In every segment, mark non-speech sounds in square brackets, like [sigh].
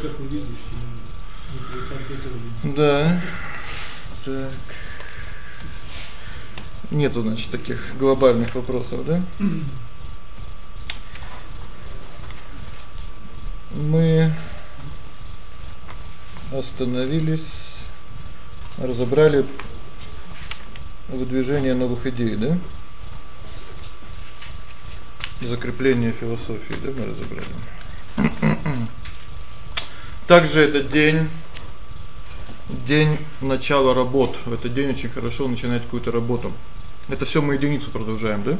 как увидишь, Да. Так. Нету, значит, таких глобальных вопросов, да? Мы остановились, разобрали выдвижение новых идей, да? Закрепление философии, да, мы разобрали. Также этот день день начала работ. В этот день очень хорошо начинать какую-то работу. Это всё мы единицу продолжаем, да?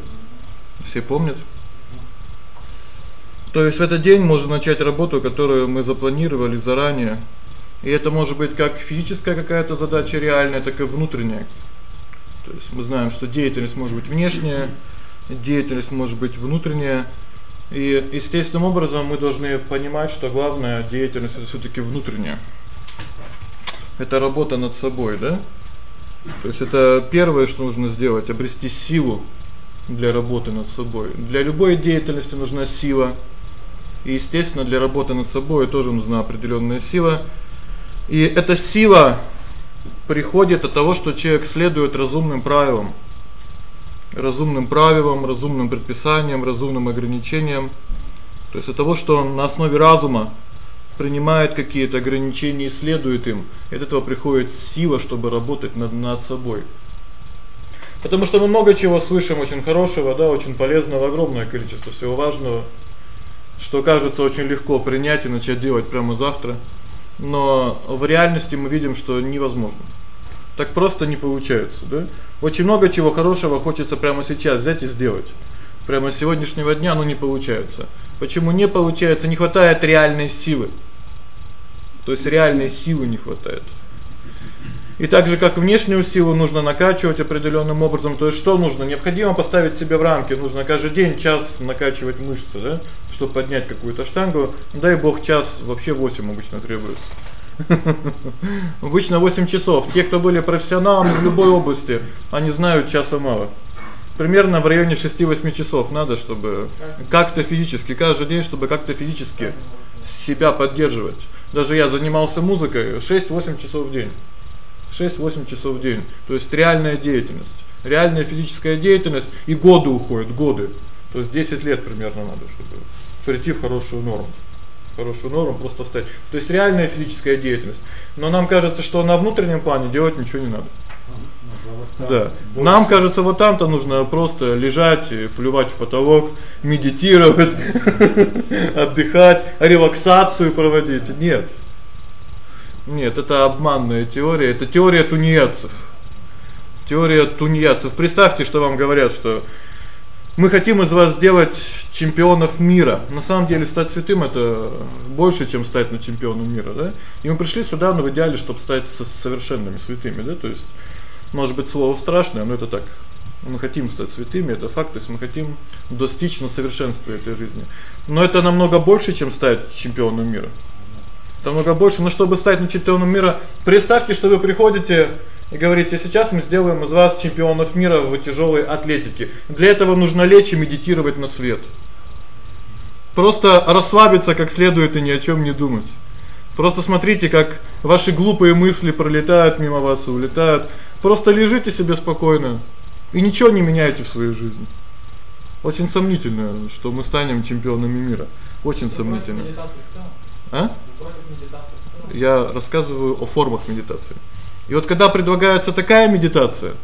Все помнят? То есть в этот день можно начать работу, которую мы запланировали заранее. И это может быть как физическая какая-то задача реальная, так и внутренняя. То есть мы знаем, что деятельность может быть внешняя, деятельность может быть внутренняя. И естественным образом мы должны понимать, что главная деятельность это всё-таки внутренняя. Это работа над собой, да? То есть это первое, что нужно сделать обрести силу для работы над собой. Для любой деятельности нужна сила. И естественно, для работы над собой тоже нужна определённая сила. И эта сила приходит от того, что человек следует разумным правилам. Разумным правилам, разумным предписаниям, разумным ограничениям. То есть от того, что он на основе разума принимает какие-то ограничения и следует им. от этого приходит сила, чтобы работать над над собой. Потому что мы много чего слышим очень хорошего, да, очень полезного, огромное количество всего важного, что кажется очень легко принять и начать делать прямо завтра. Но в реальности мы видим, что невозможно. Так просто не получается, да? Очень много чего хорошего хочется прямо сейчас взять и сделать. Прямо с сегодняшнего дня оно не получается. Почему не получается? Не хватает реальной силы. То есть реальной силы не хватает. И так же как внешнюю силу нужно накачивать определённым образом, то есть что нужно? Необходимо поставить себе в рамки, нужно каждый день час накачивать мышцы, да, чтобы поднять какую-то штангу. Дай бог час, вообще 8 обычно требуется. [laughs] Обычно 8 часов. Те, кто были профессионалами в любой области, они знают часа мало. Примерно в районе 6-8 часов надо, чтобы как-то физически каждый день, чтобы как-то физически себя поддерживать. Даже я занимался музыкой 6-8 часов в день. 6-8 часов в день. То есть реальная деятельность. Реальная физическая деятельность и годы уходят, годы. То есть 10 лет примерно надо, чтобы прийти в хорошую норму. Хорошую норму просто стать. То есть реальная физическая деятельность. Но нам кажется, что на внутреннем плане делать ничего не надо. Да. Нам кажется, вот там-то нужно просто лежать плевать в потолок, медитировать, [laughs] отдыхать, релаксацию проводить. Нет. Нет, это обманная теория, это теория тунеядцев. Теория тунеядцев. Представьте, что вам говорят, что мы хотим из вас сделать чемпионов мира. На самом деле стать святым это больше, чем стать на чемпионом мира, да? И мы пришли сюда, ну, в идеале, чтобы стать совершенными святыми, да? То есть может быть, слово страшное, но это так. Мы хотим стать святыми, это факт, то есть мы хотим достичь на совершенства этой жизни. Но это намного больше, чем стать чемпионом мира. Это намного больше, но чтобы стать на чемпионом мира, представьте, что вы приходите и говорите: "Сейчас мы сделаем из вас чемпионов мира в тяжелой атлетике". Для этого нужно лечь и медитировать на свет. Просто расслабиться как следует и ни о чём не думать. Просто смотрите, как ваши глупые мысли пролетают мимо вас и улетают. Просто лежите себе спокойно и ничего не меняете в своей жизни. Очень сомнительно, что мы станем чемпионами мира. Очень сомнительно. А? Я рассказываю о формах медитации. И вот когда предлагается такая медитация,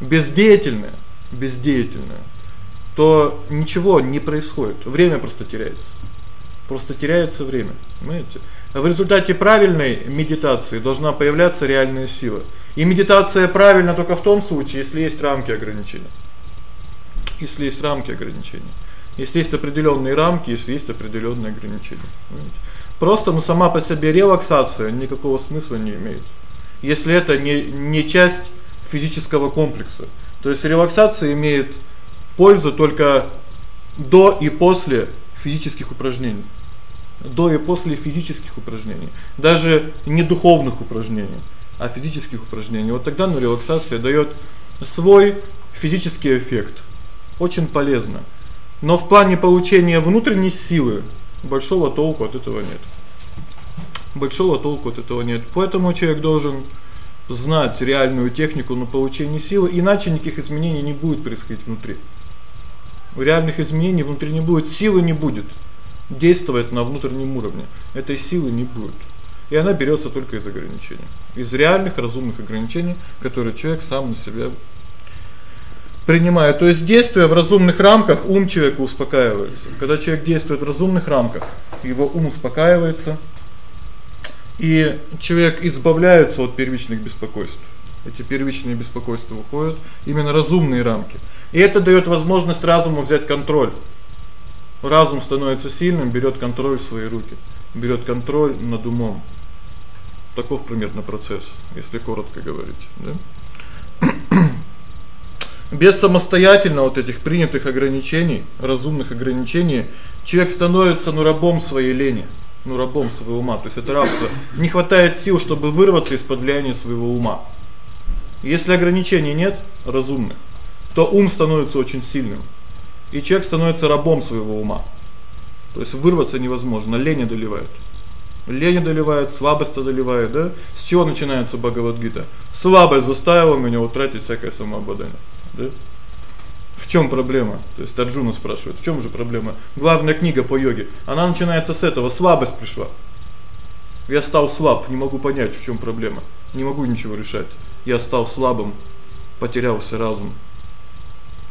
бездеятельная, бездеятельная, то ничего не происходит. Время просто теряется. Просто теряется время, понимаете? В результате правильной медитации должна появляться реальная сила. И медитация правильна только в том случае, если есть рамки ограничения. Если есть рамки ограничения. Если есть определённые рамки, если есть определённые ограничения. Понимаете? Просто ну сама по себе релаксация никакого смысла не имеет. Если это не не часть физического комплекса. То есть релаксация имеет пользу только до и после физических упражнений до и после физических упражнений, даже не духовных упражнений, а физических упражнений. Вот тогда ну релаксация даёт свой физический эффект. Очень полезно. Но в плане получения внутренней силы большого толку от этого нет. Большого толку от этого нет. Поэтому человек должен знать реальную технику на получение силы, иначе никаких изменений не будет происходить внутри. Реальных изменений внутри не будет, силы не будет действовать на внутреннем уровне. Этой силы не будет. И она берётся только из ограничений, из реальных разумных ограничений, которые человек сам на себя принимает. То есть действуя в разумных рамках, ум человека успокаивается. Когда человек действует в разумных рамках, его ум успокаивается, и человек избавляется от первичных беспокойств. Эти первичные беспокойства уходят, именно разумные рамки. И это даёт возможность разуму взять контроль. Разум становится сильным, берёт контроль в свои руки, берёт контроль над умом. Таков примерно процесс, если коротко говорить, да? [clears throat] Без самостоятельно вот этих принятых ограничений, разумных ограничений, человек становится ну рабом своей лени, ну рабом своего ума. То есть это рабство. Не хватает сил, чтобы вырваться из-под влияния своего ума. Если ограничений нет разумных, то ум становится очень сильным. И человек становится рабом своего ума. То есть вырваться невозможно, лень одолевает. Лень одолевает, слабость одолевает, да? С чего начинается Бхагавад-гита? Слабость заставила меня утратить всякое самообладание, да? В чём проблема? То есть Арджуна спрашивает: "В чём же проблема?" Главная книга по йоге. Она начинается с этого: слабость пришла. Я стал слаб, не могу понять, в чём проблема. Не могу ничего решать. Я стал слабым, потерялся разум.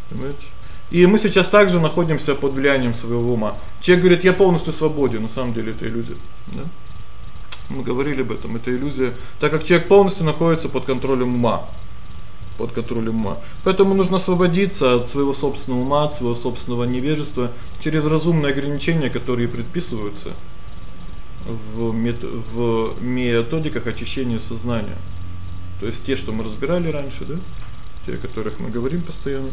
Понимаете? И мы сейчас также находимся под влиянием своего ума. Человек говорит: "Я полностью свободен", на самом деле это иллюзия, да? Мы говорили об этом, это иллюзия, так как человек полностью находится под контролем ума. Под контролем ума. Поэтому нужно освободиться от своего собственного ума, от своего собственного невежества через разумные ограничения, которые предписываются в мет в методиках очищения сознания. То есть те, что мы разбирали раньше, да? Те, о которых мы говорим постоянно.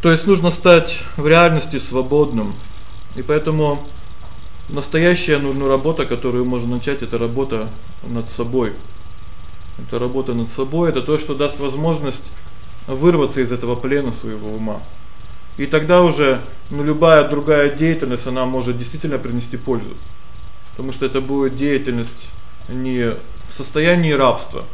То есть нужно стать в реальности свободным. И поэтому настоящая ну, ну работа, которую можно начать это работа над собой. Это работа над собой, это то, что даст возможность вырваться из этого плена своего ума. И тогда уже ну любая другая деятельность, она может действительно принести пользу. Потому что это будет деятельность не в состоянии рабства,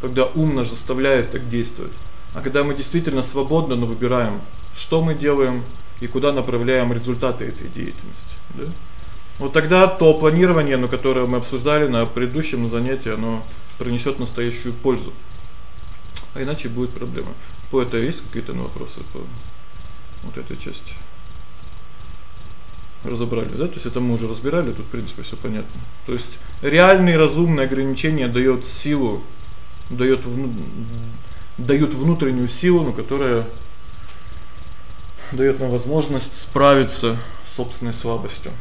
когда ум нас заставляет так действовать, а когда мы действительно свободно, но выбираем что мы делаем и куда направляем результаты этой деятельности, да? Вот тогда то планирование, ну, которое мы обсуждали на предыдущем занятии, оно принесёт настоящую пользу. А иначе будет проблема. По этой есть какие-то ну, вопросы по вот этой части? Разобрали, да? То есть это мы уже разбирали, тут в принципе всё понятно. То есть реальные разумные ограничения даёт силу, даёт вну... дают внутреннюю силу, ну, которая даёт нам возможность справиться с собственной слабостью,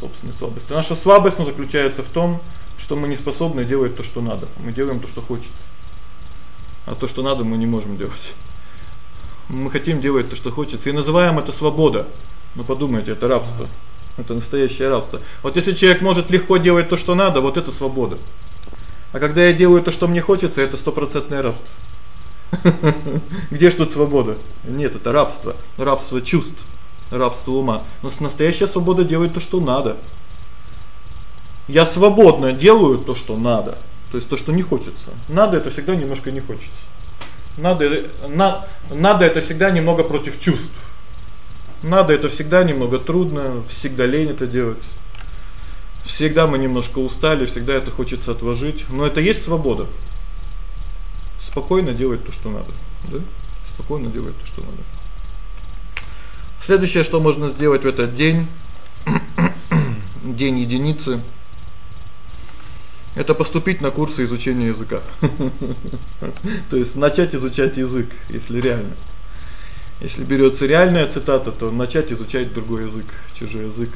собственной слабостью. Наша слабость ну заключается в том, что мы не способны делать то, что надо. Мы делаем то, что хочется. А то, что надо, мы не можем делать. Мы хотим делать то, что хочется, и называем это свобода. Но подумайте, это рабство. Это настоящее рабство. Вот если человек может легко делать то, что надо, вот это свобода. А когда я делаю то, что мне хочется, это стопроцентное рабство. [laughs] Где ж тут свобода? Нет, это рабство, рабство чувств, рабство ума. Но настоящая свобода делает то, что надо. Я свободно делаю то, что надо, то есть то, что не хочется. Надо это всегда немножко не хочется. Надо на, надо это всегда немного против чувств. Надо это всегда немного трудно, всегда лень это делать. Всегда мы немножко устали, всегда это хочется отложить, но это есть свобода спокойно делать то, что надо, да? Спокойно делать то, что надо. Следующее, что можно сделать в этот день, [coughs] день единицы это поступить на курсы изучения языка. [laughs] То есть начать изучать язык, если реально. Если берётся реальная цитата, то начать изучать другой язык, чужой язык,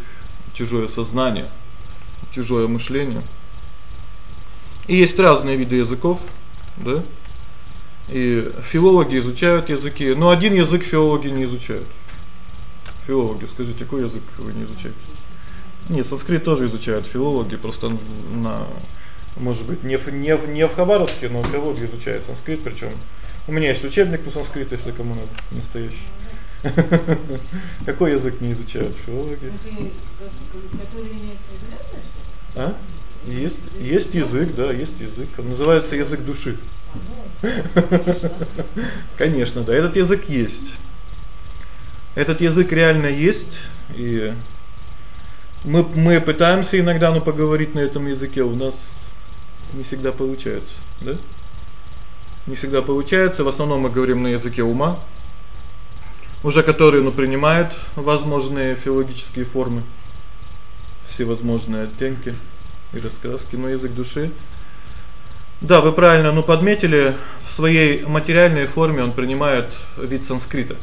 чужое сознание, чужое мышление. И есть разные виды языков, да? И филологи изучают языки, но один язык филологи не изучают. Филологи, скажите, какой язык вы не изучаете? Нет, санскрит тоже изучают филологи, просто на может быть, не в не в не в Хабаровске, но филологи изучают санскрит, причём у меня есть учебник по санскриту, если кому надо, настоящий. [laughs] Какой язык не изучают филологи? Который имеется в виду, А? Есть есть язык, да, есть язык. Он называется язык души. [laughs] Конечно, да, этот язык есть. Этот язык реально есть, и мы мы пытаемся иногда ну поговорить на этом языке, у нас не всегда получается, да? Не всегда получается. В основном мы говорим на языке ума, уже который, ну, принимает возможные филологические формы, все возможные оттенки и раскраски, но язык души Да, вы правильно, ну, подметили, в своей материальной форме он принимает вид санскрита.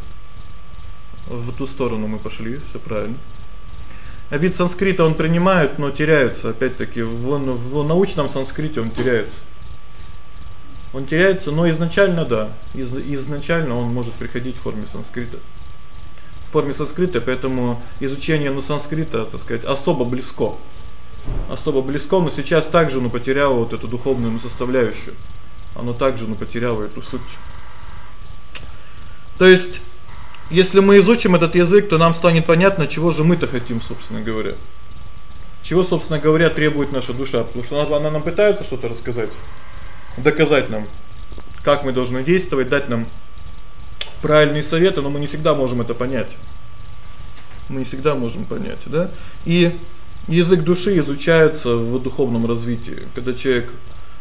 В ту сторону мы пошли, всё правильно. Вид санскрита он принимает, но теряется опять-таки в, в научном санскрите он теряется. Он теряется, но изначально да, из изначально он может приходить в форме санскрита. В форме санскрита, поэтому изучение ну санскрита, так сказать, особо близко. Особо близко, но сейчас также ну потеряло вот эту духовную ну, составляющую. Оно также ну потеряло эту суть. То есть если мы изучим этот язык, то нам станет понятно, чего же мы-то хотим, собственно говоря. Чего, собственно говоря, требует наша душа, потому что она, она нам пытается что-то рассказать доказать нам, как мы должны действовать, дать нам правильные советы, но мы не всегда можем это понять. Мы не всегда можем понять, да? И язык души изучается в духовном развитии. Когда человек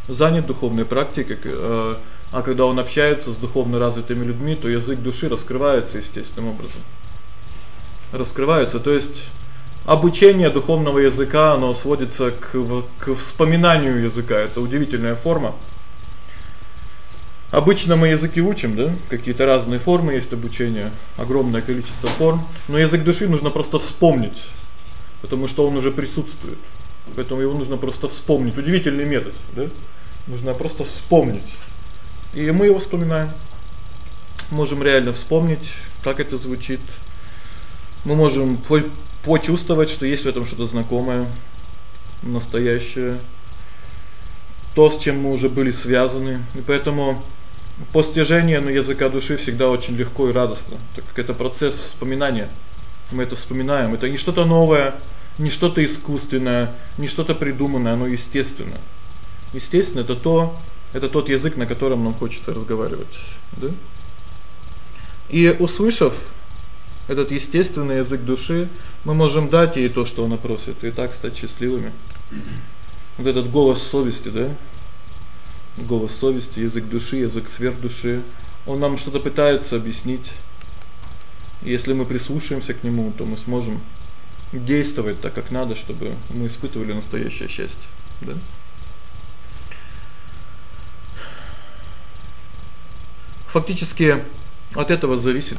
занят духовной практикой, э, а когда он общается с духовно развитыми людьми, то язык души раскрывается естественным образом. Раскрывается, то есть обучение духовного языка, оно сводится к к вспоминанию языка. Это удивительная форма. Обычно мы языки учим, да? Какие-то разные формы есть обучения, огромное количество форм, но язык души нужно просто вспомнить, потому что он уже присутствует. Поэтому его нужно просто вспомнить. Удивительный метод, да? Нужно просто вспомнить. И мы его вспоминаем. Можем реально вспомнить, как это звучит. Мы можем почувствовать, что есть в этом что-то знакомое, настоящее. То, с чем мы уже были связаны. И поэтому постижение ну языка души всегда очень легко и радостно, так как это процесс вспоминания. Мы это вспоминаем. Это не что-то новое, не что-то искусственное, не что-то придуманное, оно естественно. Естественно это то, это тот язык, на котором нам хочется разговаривать, да? И услышав этот естественный язык души, мы можем дать ей то, что она просит, и так стать счастливыми. Вот этот голос совести, да? голос совести, язык души, язык сверхдуши. Он нам что-то пытается объяснить. Если мы прислушаемся к нему, то мы сможем действовать так, как надо, чтобы мы испытывали настоящее счастье, да? Фактически от этого зависит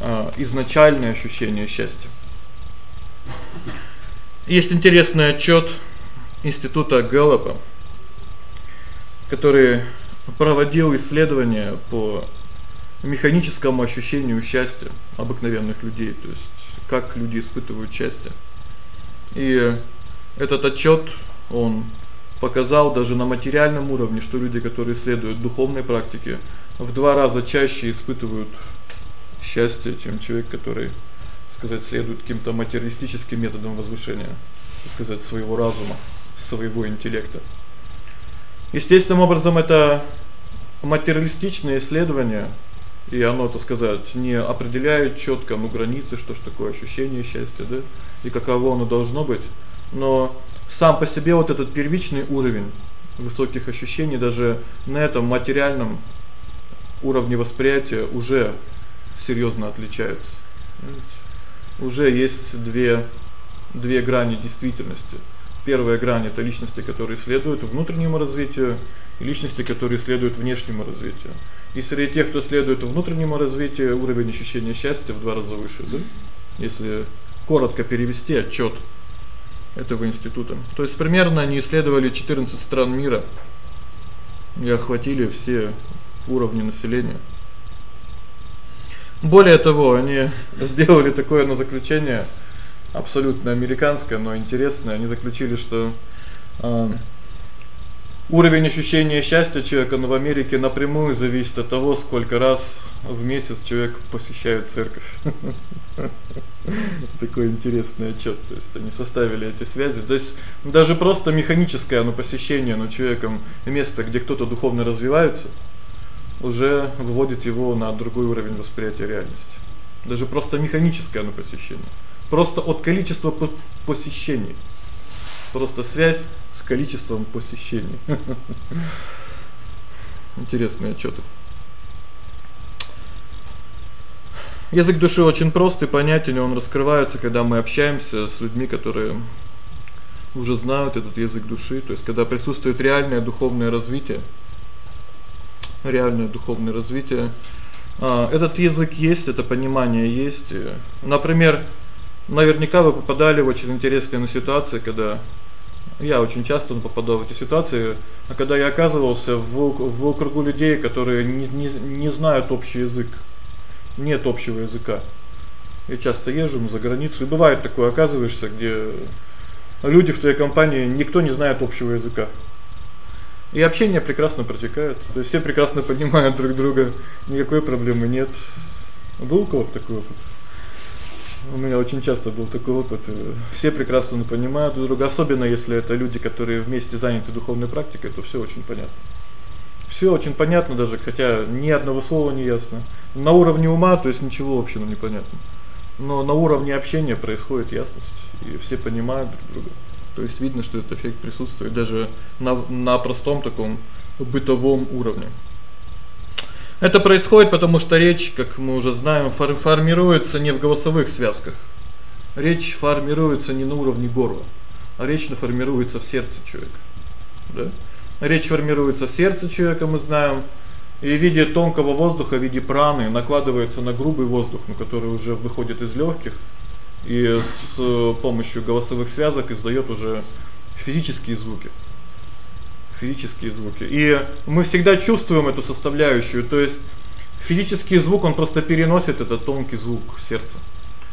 а изначальное ощущение счастья. Есть интересный отчёт института Гэллопа который проводил исследования по механическому ощущению счастья обыкновенных людей, то есть как люди испытывают счастье. И этот отчёт, он показал даже на материальном уровне, что люди, которые следуют духовной практике, в два раза чаще испытывают счастье, чем человек, который, сказать, следует каким-то материалистическим методам возвышения, сказать, своего разума, своего интеллекта. Естественным образом это материалистичное исследование, и оно, так сказать, не определяет чётко ну границы, что ж такое ощущение счастья, да? И каково оно должно быть. Но сам по себе вот этот первичный уровень высоких ощущений даже на этом материальном уровне восприятия уже серьёзно отличается. Уже есть две две грани действительности. Первая грань это личности, которые следуют внутреннему развитию, и личности, которые следуют внешнему развитию. И среди тех, кто следует внутреннему развитию, уровень ощущения счастья в два раза выше, да? Если коротко перевести отчёт этого института. То есть примерно они исследовали 14 стран мира и охватили все уровни населения. Более того, они сделали такое на заключение абсолютно американское, но интересное. Они заключили, что э Уровень ощущения счастья человека в Америке напрямую зависит от того, сколько раз в месяц человек посещает церковь. [laughs] Такой интересный отчёт, то есть они составили эти связи. То есть даже просто механическое оно посещение ну человеком места, где кто-то духовно развивается, уже выводит его на другой уровень восприятия реальности. Даже просто механическое оно посещение. Просто от количества посещений Просто связь с количеством посещений. [laughs] Интересные отчёты. Язык души очень прост и понятен, и он раскрывается, когда мы общаемся с людьми, которые уже знают этот язык души, то есть когда присутствует реальное духовное развитие. Реальное духовное развитие. А этот язык есть, это понимание есть. Например, наверняка вы попадали в очень интересные ситуации, когда я очень часто попадал в эти ситуации, а когда я оказывался в в кругу людей, которые не не не знают общий язык. Нет общего языка. Я часто езжу за границу, и бывает такое, оказываешься, где люди в твоей компании никто не знает общего языка. И общение прекрасно протекает. То есть все прекрасно понимают друг друга, никакой проблемы нет. Был у кого-то такой опыт? У меня очень часто был такой опыт. Все прекрасно понимают друг друга, особенно если это люди, которые вместе заняты духовной практикой, то всё очень понятно. Всё очень понятно даже, хотя ни одного слова не ясно. На уровне ума, то есть ничего вообще ну непонятно. Но на уровне общения происходит ясность, и все понимают друг друга. То есть видно, что этот эффект присутствует даже на на простом таком бытовом уровне. Это происходит потому, что речь, как мы уже знаем, формируется не в голосовых связках. Речь формируется не на уровне горла, а речь формируется в сердце человека. Да? Речь формируется в сердце человека, мы знаем, и в виде тонкого воздуха, в виде праны накладывается на грубый воздух, ну который уже выходит из лёгких и с помощью голосовых связок издаёт уже физические звуки физические звуки. И мы всегда чувствуем эту составляющую, то есть физический звук, он просто переносит этот тонкий звук сердца.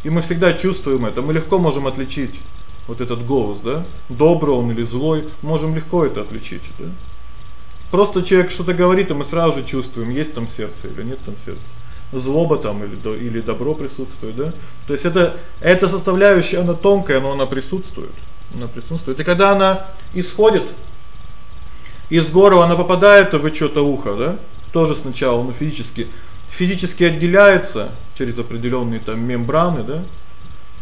И мы всегда чувствуем это. Мы легко можем отличить вот этот голос, да? Добрый он или злой, можем легко это отличить, да? Просто человек что-то говорит, и мы сразу же чувствуем, есть там сердце или нет там сердца. Злоба там или или добро присутствует, да? То есть это эта составляющая, она тонкая, но она присутствует. Она присутствует. И когда она исходит из горла она попадает в что-то ухо, да? Тоже сначала, ну, физически физически отделяется через определённые там мембраны, да?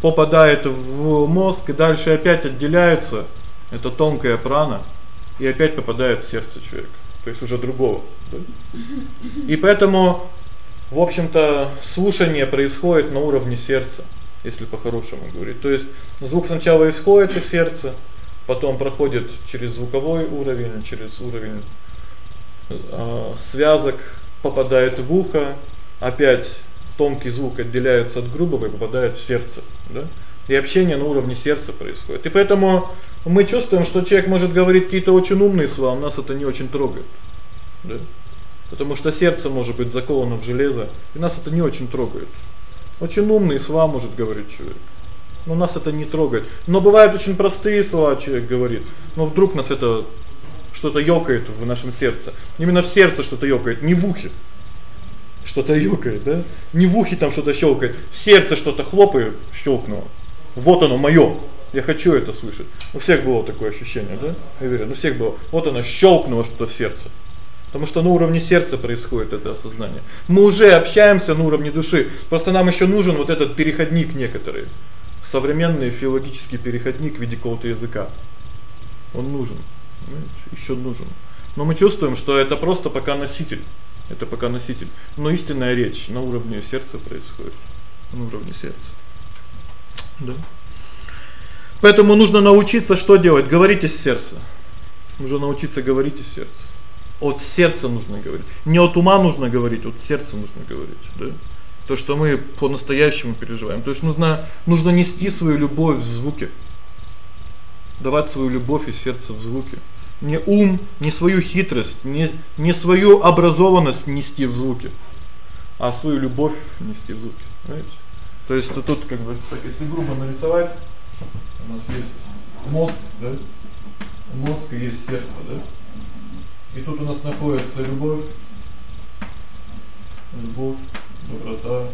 Попадает в мозг и дальше опять отделяется. Это тонкая прана и опять попадает в сердце человека. То есть уже другого, да? И поэтому в общем-то слушание происходит на уровне сердца, если по-хорошему говорить. То есть звук сначала исходит из сердца, потом проходит через звуковой уровень, через уровень э связок, попадает в ухо, опять тонкий звук отделяется от грубого и попадает в сердце, да? И общение на уровне сердца происходит. И поэтому мы чувствуем, что человек может говорить какие-то очень умные слова, нас это не очень трогает. Да? Потому что сердце может быть заковано в железо, и нас это не очень трогает. Очень умные слова может говорить человек. Но нас это не трогает. Но бывают очень простые слова, человек говорит. Но вдруг нас это что-то ёкает в нашем сердце. Именно в сердце что-то ёкает, не в ухе. Что-то ёкает, да? Не в ухе там что-то щёлкает, в сердце что-то хлопает, щёлкнуло. Вот оно моё. Я хочу это слышать. У всех было такое ощущение, да? Я уверен, у всех было. Вот оно щёлкнуло что-то в сердце. Потому что на уровне сердца происходит это осознание. Мы уже общаемся на уровне души. Просто нам ещё нужен вот этот переходник некоторый современный филологический переходник в виде какого-то языка. Он нужен, понимаете? Ещё нужен. Но мы чувствуем, что это просто пока носитель. Это пока носитель. Но истинная речь на уровне сердца происходит. На уровне сердца. Да. Поэтому нужно научиться что делать? Говорить из сердца. Нужно научиться говорить из сердца. От сердца нужно говорить. Не от ума нужно говорить, от сердца нужно говорить, да? то, что мы по-настоящему переживаем. То есть нужно нужно нести свою любовь в звуке. Давать свою любовь из сердца в звуке. Не ум, не свою хитрость, не не свою образованность нести в звуке, а свою любовь нести в звуке, понимаете? То есть тут как бы так если грубо нарисовать, у нас есть мозг, да? Мозг и есть сердце, да? И тут у нас находится любовь, любовь, доброта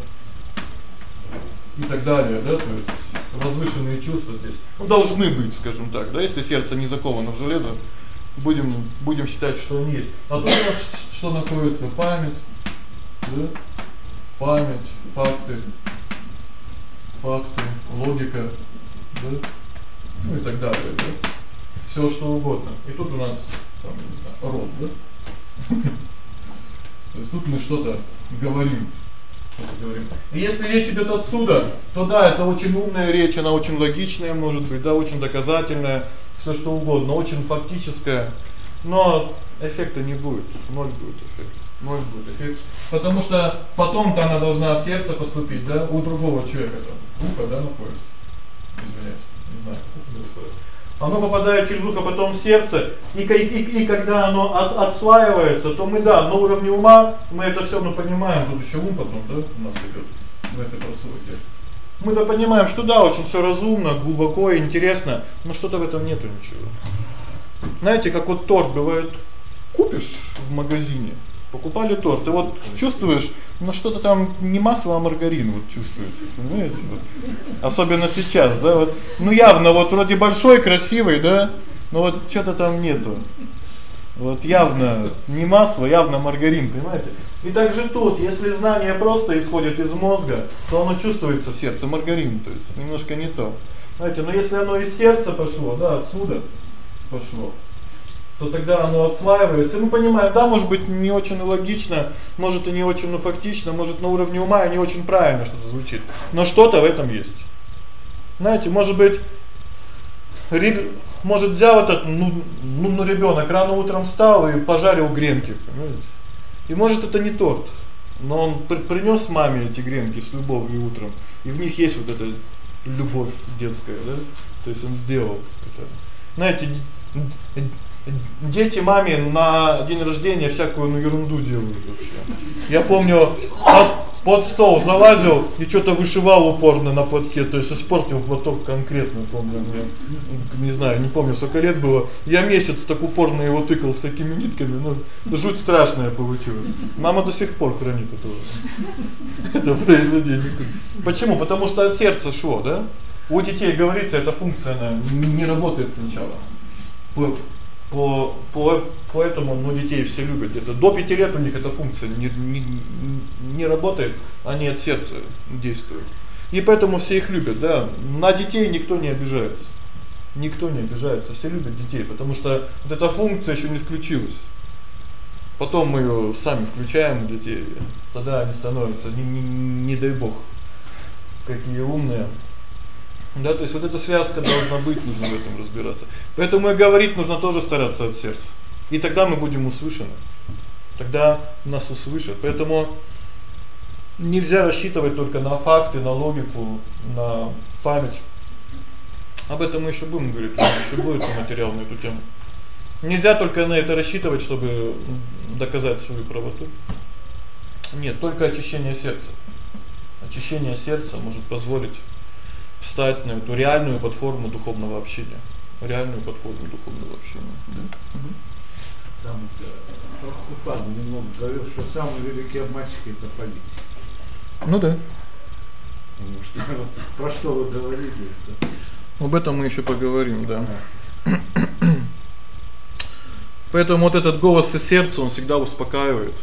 и так далее, да, то есть возвышенные чувства здесь. Ну должны быть, скажем так, да, если сердце не заковано в железо, будем будем считать, что он есть. А тут у нас что находится? Память, да? Память, факты, факты, логика, да? Ну и так далее, да? Всё что угодно. И тут у нас там, род, да? То есть тут мы что-то говорим. И если речь идёт отсюда, то да, это очень умная речь, она очень логичная, может быть, да, очень доказательная, всё что угодно, очень фактическая. Но эффекта не будет. Ноль будет эффект. Ноль будет эффект. Потому что потом-то она должна в сердце поступить, да, у другого человека там. Ухо, да, находится. Извиняюсь. Не знаю, как это называется оно попадает через ухо потом в сердце, и и, и когда оно от, отслаивается, то мы да, на уровне ума мы это всё мы понимаем, тут ещё ум потом, да, у нас идёт в этой прослойке. Мы-то понимаем, что да, очень всё разумно, глубоко, интересно, но что-то в этом нету ничего. Знаете, как вот торт бывает, купишь в магазине, покупали торт, и вот чувствуешь, ну что-то там не масло, а маргарин вот чувствуется, понимаете? Вот. Особенно сейчас, да, вот. Ну явно вот вроде большой, красивый, да? Но вот что-то там нету. Вот явно не масло, явно маргарин, понимаете? И также тут, если знание просто исходит из мозга, то оно чувствуется в сердце маргарин, то есть немножко не то. Знаете, но если оно из сердца пошло, да, отсюда пошло, то тогда оно отслаивается. И мы понимаем, да, может быть, не очень логично, может и не очень, ну фактично, может на уровне ума и не очень правильно что-то звучит, но что-то в этом есть. Знаете, может быть, может взял этот ну, ну, ну ребёнок рано утром встал и пожарил гренки, понимаете? И может это не торт, но он при принёс маме эти гренки с любовью утром, и в них есть вот эта любовь детская, да? То есть он сделал это. Знаете, дети маме на день рождения всякую ну ерунду делают вообще. Я помню, под, под стол залазил и что-то вышивал упорно на платке, то есть испортил платок конкретно, помню, мне, не знаю, не помню, сколько лет было. Я месяц так упорно его тыкал с такими нитками, ну жуть страшная получилась. Мама до сих пор хранит это. Это произведение. Почему? Потому что от сердца шло, да? У детей говорится, эта функция она не работает сначала по по поэтому ну детей все любят. Это до 5 лет у них эта функция не не не работает, они от сердца действуют. И поэтому все их любят, да. На детей никто не обижается. Никто не обижается, все любят детей, потому что вот эта функция ещё не включилась. Потом мы её сами включаем у детей, тогда они становятся не не, не дай бог какие умные. Да, то есть вот эта связка должна быть, нужно в этом разбираться. Поэтому и говорить нужно тоже стараться от сердца. И тогда мы будем услышаны. Тогда нас услышат. Поэтому нельзя рассчитывать только на факты, на логику, на память. Об этом мы ещё будем говорить, ещё будет материал на эту тему. Нельзя только на это рассчитывать, чтобы доказать свою правоту. Нет, только очищение сердца. Очищение сердца может позволить встать на эту реальную платформу духовного общения. Реальную платформу духовного общения. Да. Угу. Там Прабхупада немного говорил, что самый великий обманщик это политик. Ну да. Потому что [laughs] про что вы говорили? Что... Об этом мы ещё поговорим, да. [clears throat] Поэтому вот этот голос из сердца, он всегда успокаивает.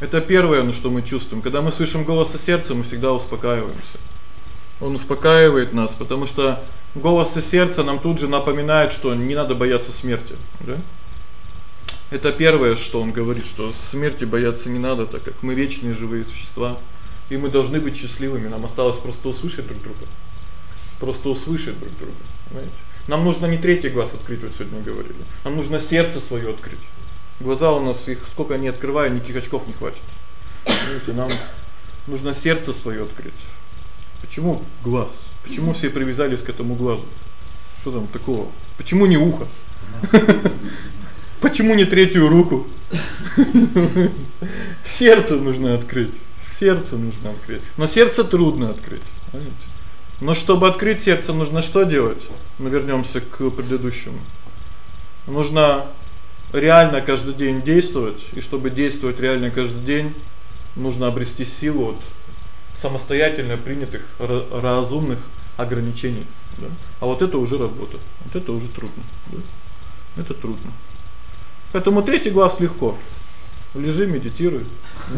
Это первое, ну что мы чувствуем. Когда мы слышим голос из сердца, мы всегда успокаиваемся. Он успокаивает нас, потому что голос из сердца нам тут же напоминает, что не надо бояться смерти, да? Это первое, что он говорит, что смерти бояться не надо, так как мы вечные живые существа, и мы должны быть счастливыми. Нам осталось просто услышать друг друга. Просто услышать друг друга, понимаете? Нам нужно не третий глаз открыть, вот сегодня говорили. Нам нужно сердце своё открыть. Глаза у нас их сколько ни открываю, никаких очков не хватит. Понимаете, нам нужно сердце своё открыть. Почему глаз? Почему все привязались к этому глазу? Что там такого? Почему не ухо? Почему не третью руку? Сердце нужно открыть. Сердце нужно открыть. Но сердце трудно открыть, понимаете? Но чтобы открыть сердце, нужно что делать? Мы вернёмся к предыдущему. Нужно реально каждый день действовать, и чтобы действовать реально каждый день, нужно обрести силу от самостоятельно принятых разумных ограничений, да? А вот это уже работа. Вот это уже трудно, да? Это трудно. Поэтому третий глаз легко. Лежи, медитируй,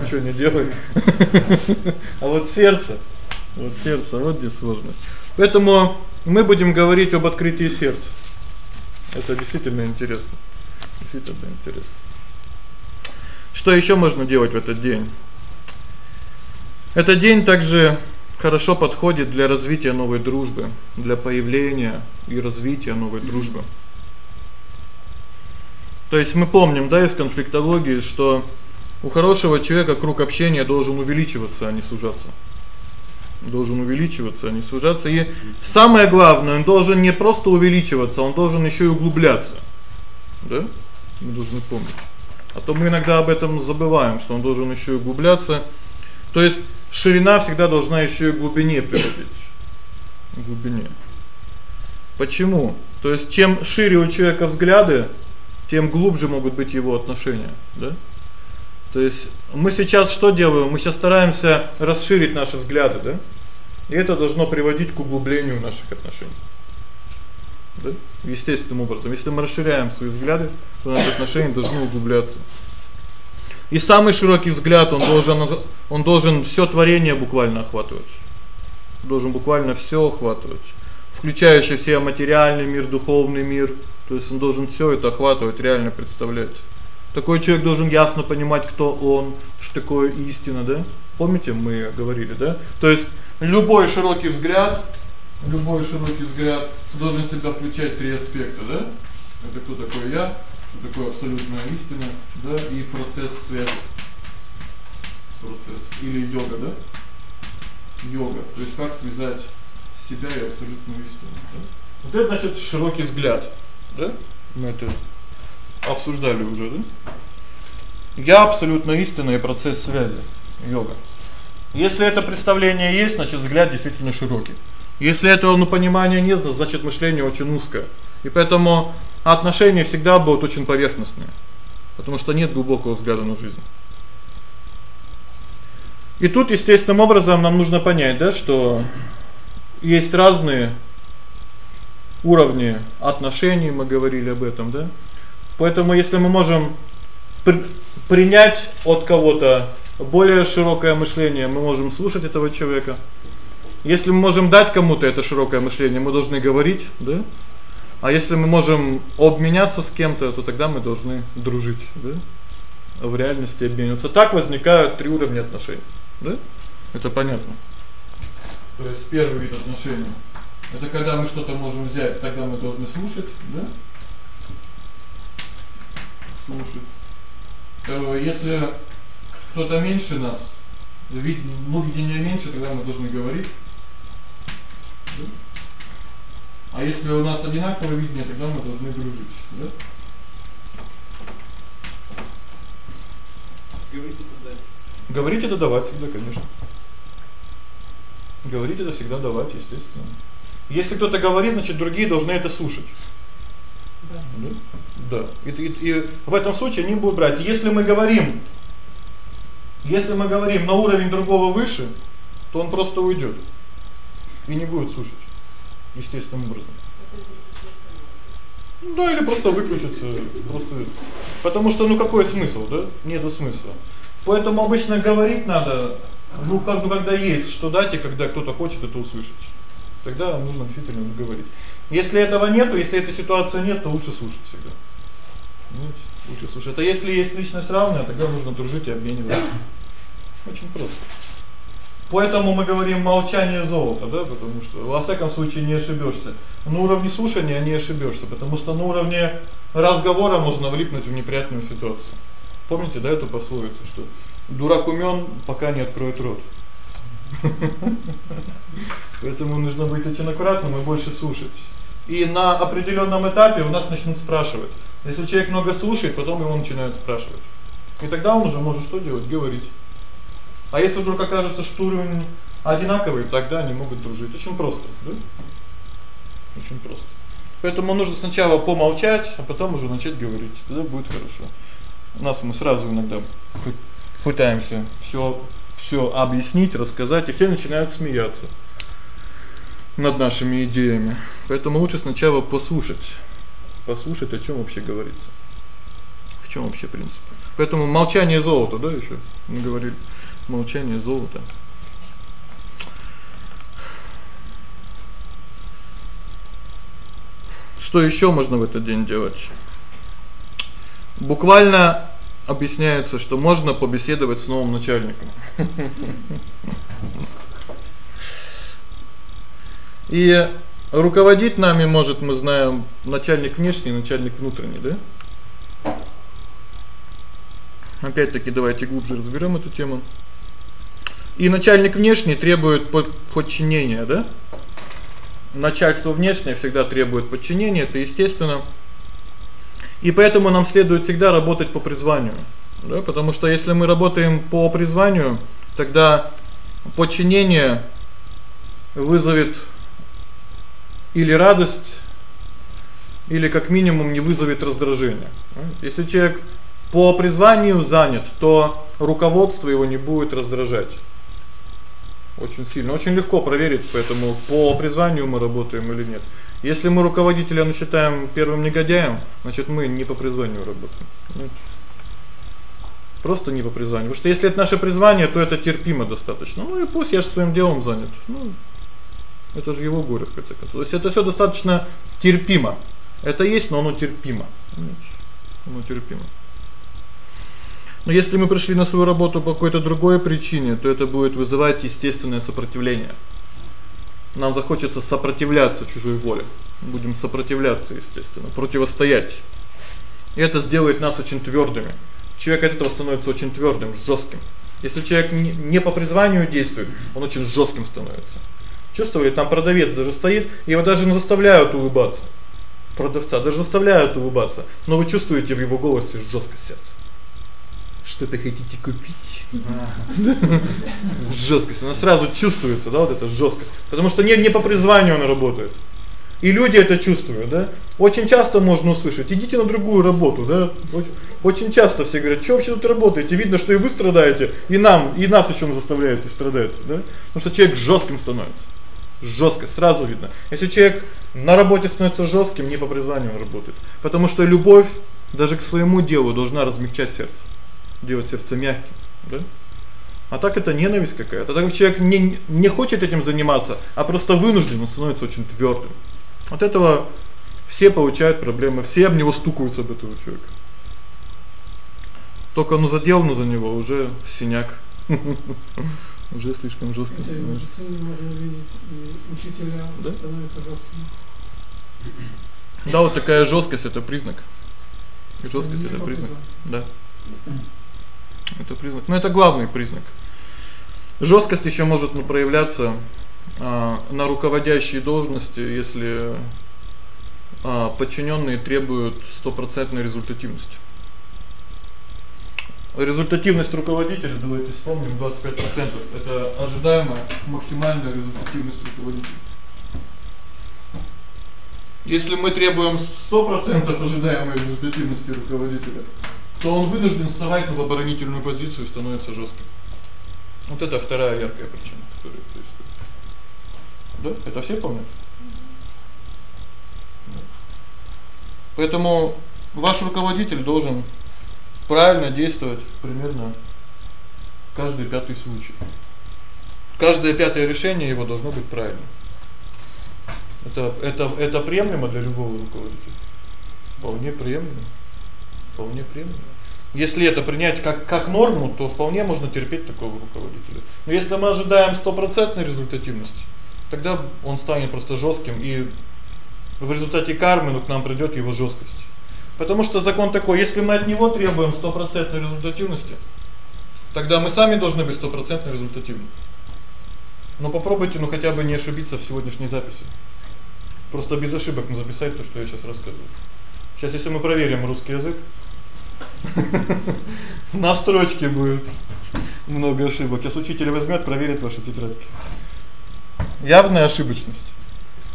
ничего не делай. [laughs] А вот сердце, вот сердце, вот где сложность. Поэтому мы будем говорить об открытии сердца. Это действительно интересно. Действительно интересно. Что ещё можно делать в этот день? Этот день также хорошо подходит для развития новой дружбы, для появления и развития новой дружбы. То есть мы помним, да, из конфликтологии, что у хорошего человека круг общения должен увеличиваться, а не сужаться. Должен увеличиваться, а не сужаться. И самое главное, он должен не просто увеличиваться, он должен ещё и углубляться. Да? Мы должны помнить. А то мы иногда об этом забываем, что он должен ещё и углубляться. То есть ширина всегда должна ещё и к глубине приводить. К глубине. Почему? То есть чем шире у человека взгляды, тем глубже могут быть его отношения, да? То есть мы сейчас что делаем? Мы сейчас стараемся расширить наши взгляды, да? И это должно приводить к углублению наших отношений. Да? Естественным образом. Если мы расширяем свои взгляды, то наши отношения должны углубляться. И самый широкий взгляд, он должен он должен всё творение буквально охватывать. Должен буквально всё охватывать, включающий все материальный мир, духовный мир. То есть он должен всё это охватывать, реально представлять. Такой человек должен ясно понимать, кто он, что такое истина, да? Помните, мы говорили, да? То есть любой широкий взгляд, любой широкий взгляд должен в себя включать три аспекта, да? Это кто такой я, что такое абсолютная истина, да, и процесс связи. Процесс или йога, да? Йога, то есть как связать себя и абсолютную истину, да? Вот это значит широкий взгляд, да? Мы это обсуждали уже, да? Я абсолютно истина и процесс связи. Йога. Если это представление есть, значит взгляд действительно широкий. Если этого ну понимания нет, значит мышление очень узкое. И поэтому отношения всегда будут очень поверхностные, потому что нет глубокого взгляда на жизнь. И тут естественным образом нам нужно понять, да, что есть разные уровни отношений, мы говорили об этом, да? Поэтому если мы можем при принять от кого-то более широкое мышление, мы можем слушать этого человека. Если мы можем дать кому-то это широкое мышление, мы должны говорить, да? А если мы можем обменяться с кем-то, то тогда мы должны дружить, да? В реальности обмениваться. Так возникают три уровня отношений, да? Это понятно. То есть первый вид отношений это когда мы что-то можем взять, тогда мы должны слушать, да? Слушать. Второе, если кто-то меньше нас, вид ну видение меньше, тогда мы должны говорить. Да? А если у нас одинаковое видение, тогда мы должны дружить, да? Говорить это дать. Говорить это давать всегда, конечно. Говорить это всегда давать, естественно. Если кто-то говорит, значит, другие должны это слушать. Да. Да. И, и, и в этом случае они будут брать. Если мы говорим если мы говорим на уровень другого выше, то он просто уйдет и не будет слушать естественным образом. Да, или просто выключится, просто потому что ну какой смысл, да? Нету смысла. Поэтому обычно говорить надо, ну как бы когда есть что дать и когда кто-то хочет это услышать. Тогда нужно действительно говорить. Если этого нету, если этой ситуации нет, то лучше слушать всегда. Понимаете? Лучше слушать. Это если есть личность равная, тогда нужно дружить и обмениваться. Очень просто. Поэтому мы говорим молчание золото, да, потому что во всяком случае не ошибешься. На уровне слушания не ошибешься, потому что на уровне разговора можно влипнуть в неприятную ситуацию. Помните, да, эту пословицу, что дурак умён, пока не откроет рот. Поэтому нужно быть очень аккуратным и больше слушать. И на определённом этапе у нас начнут спрашивать. Если человек много слушает, потом его начинают спрашивать. И тогда он уже может что делать? Говорить. А если вдруг окажется, что уровень одинаковый, тогда они могут дружить. Очень просто, да? Очень просто. Поэтому нужно сначала помолчать, а потом уже начать говорить. Тогда будет хорошо. У нас мы сразу иногда пытаемся всё всё объяснить, рассказать, и все начинают смеяться над нашими идеями. Поэтому лучше сначала послушать. Послушать, о чём вообще говорится. В чём вообще принцип. Поэтому молчание золото, да, ещё мы говорили. Молчание золото. Что ещё можно в этот день делать? Буквально объясняется, что можно побеседовать с новым начальником. И руководить нами может, мы знаем, начальник внешний, начальник внутренний, да? Опять-таки давайте глубже разберём эту тему. И начальник внешний требует подчинения, да? Начальство внешнее всегда требует подчинения, это естественно. И поэтому нам следует всегда работать по призванию. Да, потому что если мы работаем по призванию, тогда подчинение вызовет или радость, или как минимум не вызовет раздражения. Если человек по призванию занят, то руководство его не будет раздражать. Очень сильно, очень легко проверить, поэтому по призванию мы работаем или нет. Если мы руководителя ну считаем первым негодяем, значит, мы не по призванию работаем. Просто не по призванию. Потому что если это наше призвание, то это терпимо достаточно. Ну и пусть я же своим делом занят. Ну это же его горе в конце. То есть это всё достаточно терпимо. Это есть, но оно терпимо. Оно терпимо. Но если мы пришли на свою работу по какой-то другой причине, то это будет вызывать естественное сопротивление. Нам захочется сопротивляться чужой воле. Будем сопротивляться, естественно, противостоять. И это сделает нас очень твёрдыми. Человек от этого становится очень твёрдым, жёстким. Если человек не по призванию действует, он очень жёстким становится. Чувствовали, там продавец даже стоит, его даже заставляют улыбаться. Продавца даже заставляют улыбаться, но вы чувствуете в его голосе жёсткость сердца что-то хотите купить. Жёсткость, она сразу чувствуется, да, вот эта жёсткость. Потому что не не по призванию она работает. И люди это чувствуют, да? Очень часто можно услышать: "Идите на другую работу", да? Очень, часто все говорят: "Что вообще тут работаете? Видно, что и вы страдаете, и нам, и нас ещё заставляете страдать", да? Потому что человек жёстким становится. Жёсткость сразу видно. Если человек на работе становится жёстким, не по призванию он работает. Потому что любовь даже к своему делу должна размягчать сердце делать сердце мягким, да? А так это ненависть какая-то. Так человек не не хочет этим заниматься, а просто вынужден, он становится очень твёрдым. От этого все получают проблемы, все об него стукаются об этого человека. Только ну задел ну за него уже синяк. [laughs] Уже слишком жёстко. Это можно видеть, и учителя да? становятся жёсткими. Да, вот такая жёсткость это признак. Жёсткость это признак. Да. Это признак. Но это главный признак. Жёсткость ещё может ну, проявляться а на руководящей должности, если а подчинённые требуют стопроцентной результативности. Результативность руководителя, давайте вспомним, 25%. Это ожидаемая максимальная результативность руководителя. Если мы требуем 100% ожидаемой результативности руководителя, то он вынужден вставать в оборонительную позицию и становится жёстким. Вот это вторая яркая причина, которая происходит. Да? Это все помнят? Поэтому ваш руководитель должен правильно действовать примерно каждый пятый случай. Каждое пятое решение его должно быть правильным. Это это это приемлемо для любого руководителя. Вполне приемлемо. Вполне приемлемо. Если это принять как как норму, то вполне можно терпеть такого руководителя. Но если мы ожидаем стопроцентной результативности, тогда он станет просто жёстким и в результате кармы ну, к нам придёт его жёсткость. Потому что закон такой: если мы от него требуем стопроцентной результативности, тогда мы сами должны быть стопроцентно результативны. Но попробуйте ну хотя бы не ошибиться в сегодняшней записи. Просто без ошибок ну записать то, что я сейчас рассказываю. Сейчас если мы проверим русский язык, [laughs] на строчке будет много ошибок. Сейчас учитель возьмёт, проверит ваши тетрадки. Явная ошибочность.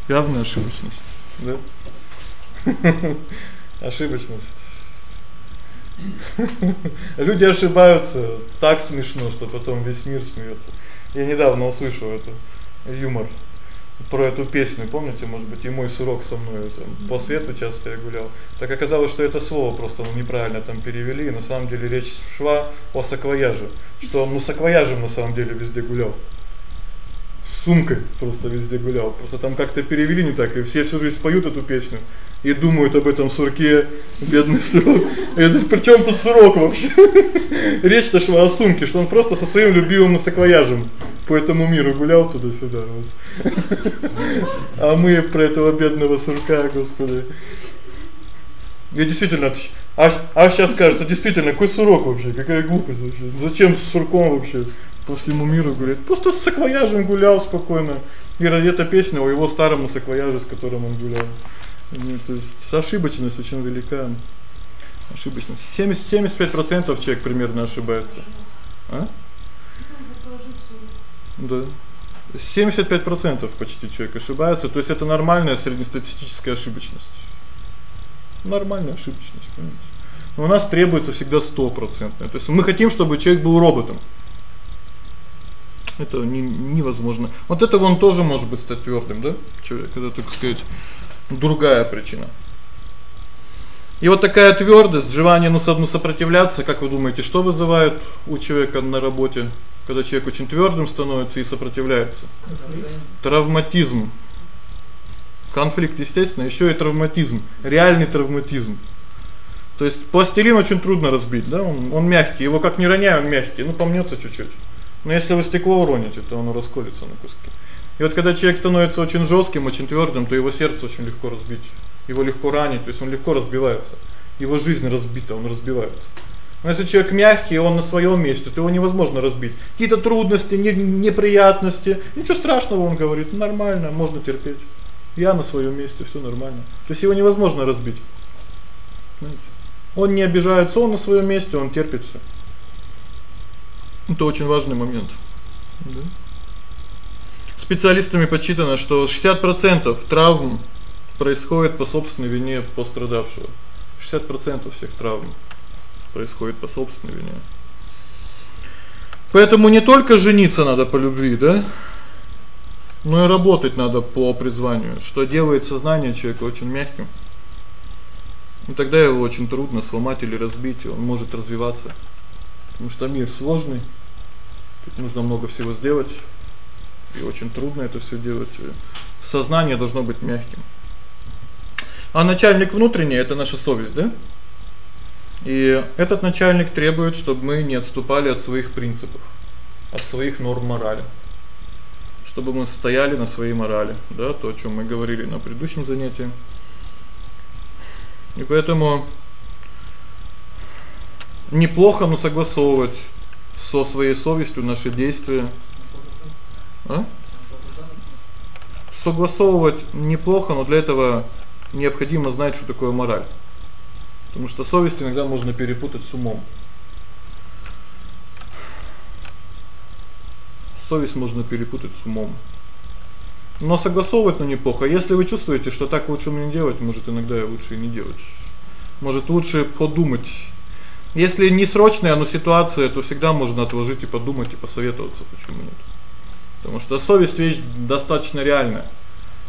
Явная ошибочность, да? [laughs] Ошибочность. [laughs] Люди ошибаются так смешно, что потом весь мир смеётся. Я недавно услышал это юмор про эту песню, помните, может быть, и мой сурок со мной там по свету часто я гулял. Так оказалось, что это слово просто ну неправильно там перевели, и на самом деле речь шла о саквояже, что он ну саквояжем на самом деле везде гулял. С сумкой просто везде гулял. Просто там как-то перевели не так, и все всю жизнь поют эту песню и думают об этом сурке, бедный сурок. Это причём тут сурок вообще? [laughs] Речь-то шла о сумке, что он просто со своим любимым саквояжем по этому миру гулял туда-сюда вот. [laughs] А мы про этого бедного сурка, господи. Я действительно а а сейчас кажется, действительно, какой сурок вообще? Какая глупость вообще? Зачем с сурком вообще по всему миру гулять? Просто с саквояжем гулял спокойно. И эта песня о его старом саквояже, с которым он гулял. Ну, то есть ошибочность очень велика. Ошибочность 70 75% человек примерно ошибается. А? Да. 75% почти человек ошибается, то есть это нормальная среднестатистическая ошибочность. Нормальная ошибочность, понимаете? Но у нас требуется всегда стопроцентная. То есть мы хотим, чтобы человек был роботом. Это не невозможно. Вот это вон тоже может быть стать твёрдым, да? Человек, это, так сказать, другая причина. И вот такая твёрдость, желание ну сопротивляться, как вы думаете, что вызывает у человека на работе? когда человек очень твёрдым становится и сопротивляется. Травматизм. Конфликт, естественно, ещё и травматизм, реальный травматизм. То есть пластилин очень трудно разбить, да? Он он мягкий, его как не роняй, он мягкий, ну помнётся чуть-чуть. Но если вы стекло уроните, то оно расколется на куски. И вот когда человек становится очень жёстким, очень твёрдым, то его сердце очень легко разбить. Его легко ранить, то есть он легко разбивается. Его жизнь разбита, он разбивается. Но если человек мягкий, он на своём месте, то его невозможно разбить. Какие-то трудности, не, неприятности, ничего страшного, он говорит, нормально, можно терпеть. Я на своём месте, всё нормально. То есть его невозможно разбить. Понимаете? Он не обижается, он на своём месте, он терпит всё. Это очень важный момент. Да? Специалистами подсчитано, что 60% травм происходит по собственной вине пострадавшего. 60% всех травм происходит по собственной вине. Поэтому не только жениться надо по любви, да? Но и работать надо по призванию, что делает сознание человека очень мягким. И тогда его очень трудно сломать или разбить, он может развиваться. Потому что мир сложный. Тут нужно много всего сделать. И очень трудно это всё делать. Сознание должно быть мягким. А начальник внутренний это наша совесть, да? И этот начальник требует, чтобы мы не отступали от своих принципов, от своих норм морали. Чтобы мы стояли на своей морали, да, то, о чём мы говорили на предыдущем занятии. И поэтому неплохо но согласовывать со своей совестью наши действия. А? Согласовывать неплохо, но для этого необходимо знать, что такое мораль. Потому что совесть иногда можно перепутать с умом. Совесть можно перепутать с умом. Но согласовывать ну неплохо. Если вы чувствуете, что так лучше мне делать, может иногда и лучше и не делать. Может лучше подумать. Если не срочная, но ситуация, то всегда можно отложить и подумать и посоветоваться, почему нет. Потому что совесть вещь достаточно реальная.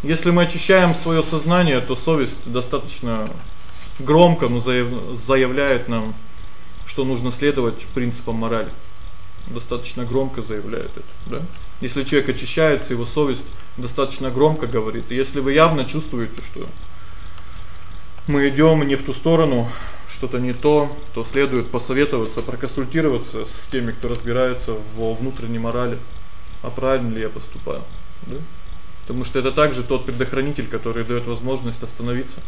Если мы очищаем своё сознание, то совесть достаточно громко, но заявляет нам, что нужно следовать принципам морали. Достаточно громко заявляет это, да? Если человек очищается, его совесть достаточно громко говорит. И если вы явно чувствуете, что мы идём не в ту сторону, что-то не то, то следует посоветоваться, проконсультироваться с теми, кто разбирается во внутренней морали, а правильно ли я поступаю, да? Потому что это также тот предохранитель, который даёт возможность остановиться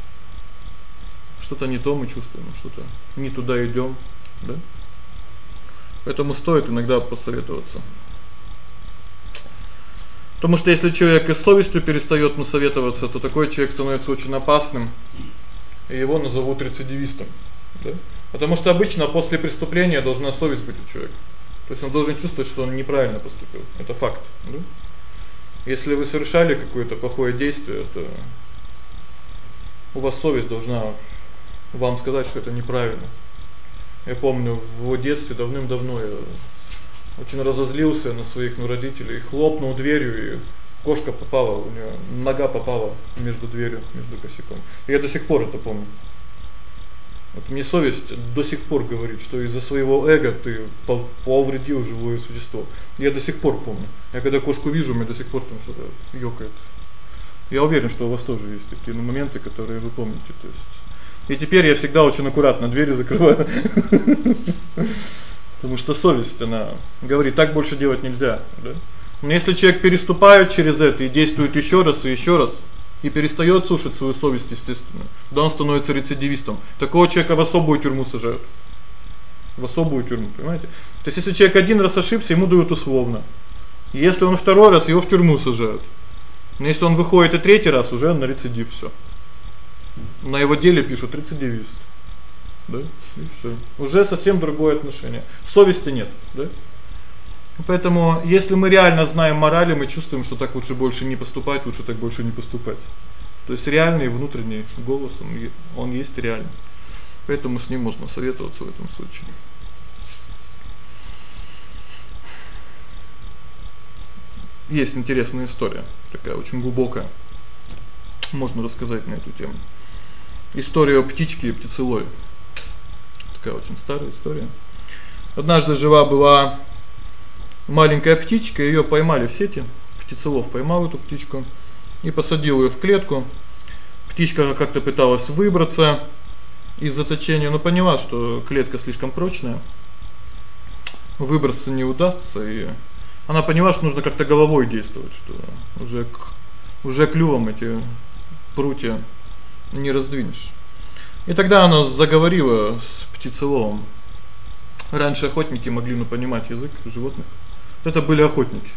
что-то не то мы чувствуем, что-то не туда идём, да? Поэтому стоит иногда посоветоваться. Потому что если человек и с совестью перестаёт ну советоваться, то такой человек становится очень опасным. И его назовут рецидивистом, да? Потому что обычно после преступления должна совесть быть у человека. То есть он должен чувствовать, что он неправильно поступил. Это факт, да? Если вы совершали какое-то плохое действие, то у вас совесть должна вам сказать, что это неправильно. Я помню, в детстве давным-давно я очень разозлился на своих ну родителей, хлопнул дверью и кошка попала, у неё нога попала между дверью, между косяком. И я до сих пор это помню. Вот мне совесть до сих пор говорит, что из-за своего эго ты повредил живое существо. Я до сих пор помню. Я когда кошку вижу, мне до сих пор там что-то ёкает. Я уверен, что у вас тоже есть такие ну, моменты, которые вы помните, то есть. И теперь я всегда очень аккуратно двери закрываю. [laughs] Потому что совесть она говорит: так больше делать нельзя, да? Но если человек переступает через это и действует ещё раз и ещё раз, и перестаёт слушать свою совесть, естественно, да он становится рецидивистом. Такого человека в особую тюрьму сажают. В особую тюрьму, понимаете? То есть если человек один раз ошибся, ему дают условно. Если он второй раз, его в тюрьму сажают. Но если он выходит и третий раз, уже на рецидив всё. На его деле пишут рецидивист. Да? И всё. Уже совсем другое отношение. Совести нет, да? Поэтому, если мы реально знаем мораль, мы чувствуем, что так лучше больше не поступать, лучше так больше не поступать. То есть реальный внутренний голос, он он есть реальный. Поэтому с ним можно советоваться в этом случае. Есть интересная история, такая очень глубокая. Можно рассказать на эту тему. История о птичке и птицелове. Такая очень старая история. Однажды жива была маленькая птичка, её поймали в сети. Птицелов поймал эту птичку и посадил её в клетку. Птичка как-то пыталась выбраться из заточения, но поняла, что клетка слишком прочная. Выбраться не удастся, и она поняла, что нужно как-то головой действовать, что уже уже клювом эти прутья не раздвинешь. И тогда она заговорила с птицеловом. Раньше охотники могли ну понимать язык животных. Это были охотники.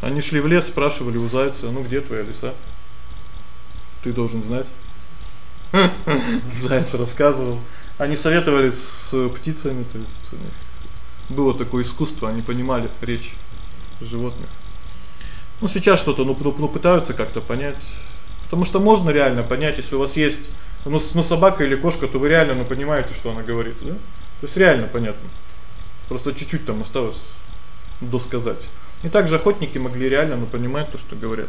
Они шли в лес, спрашивали у зайца: "Ну где твоя лиса?" Ты должен знать. [laughs] Заяц рассказывал. Они советовались с птицами, то есть было такое искусство, они понимали речь животных. Ну сейчас что-то ну, ну пытаются как-то понять. Потому что можно реально понять, если у вас есть ну, ну собака или кошка, то вы реально ну понимаете, что она говорит, да? То есть реально понятно. Просто чуть-чуть там осталось досказать. И также охотники могли реально ну, понимать то, что говорят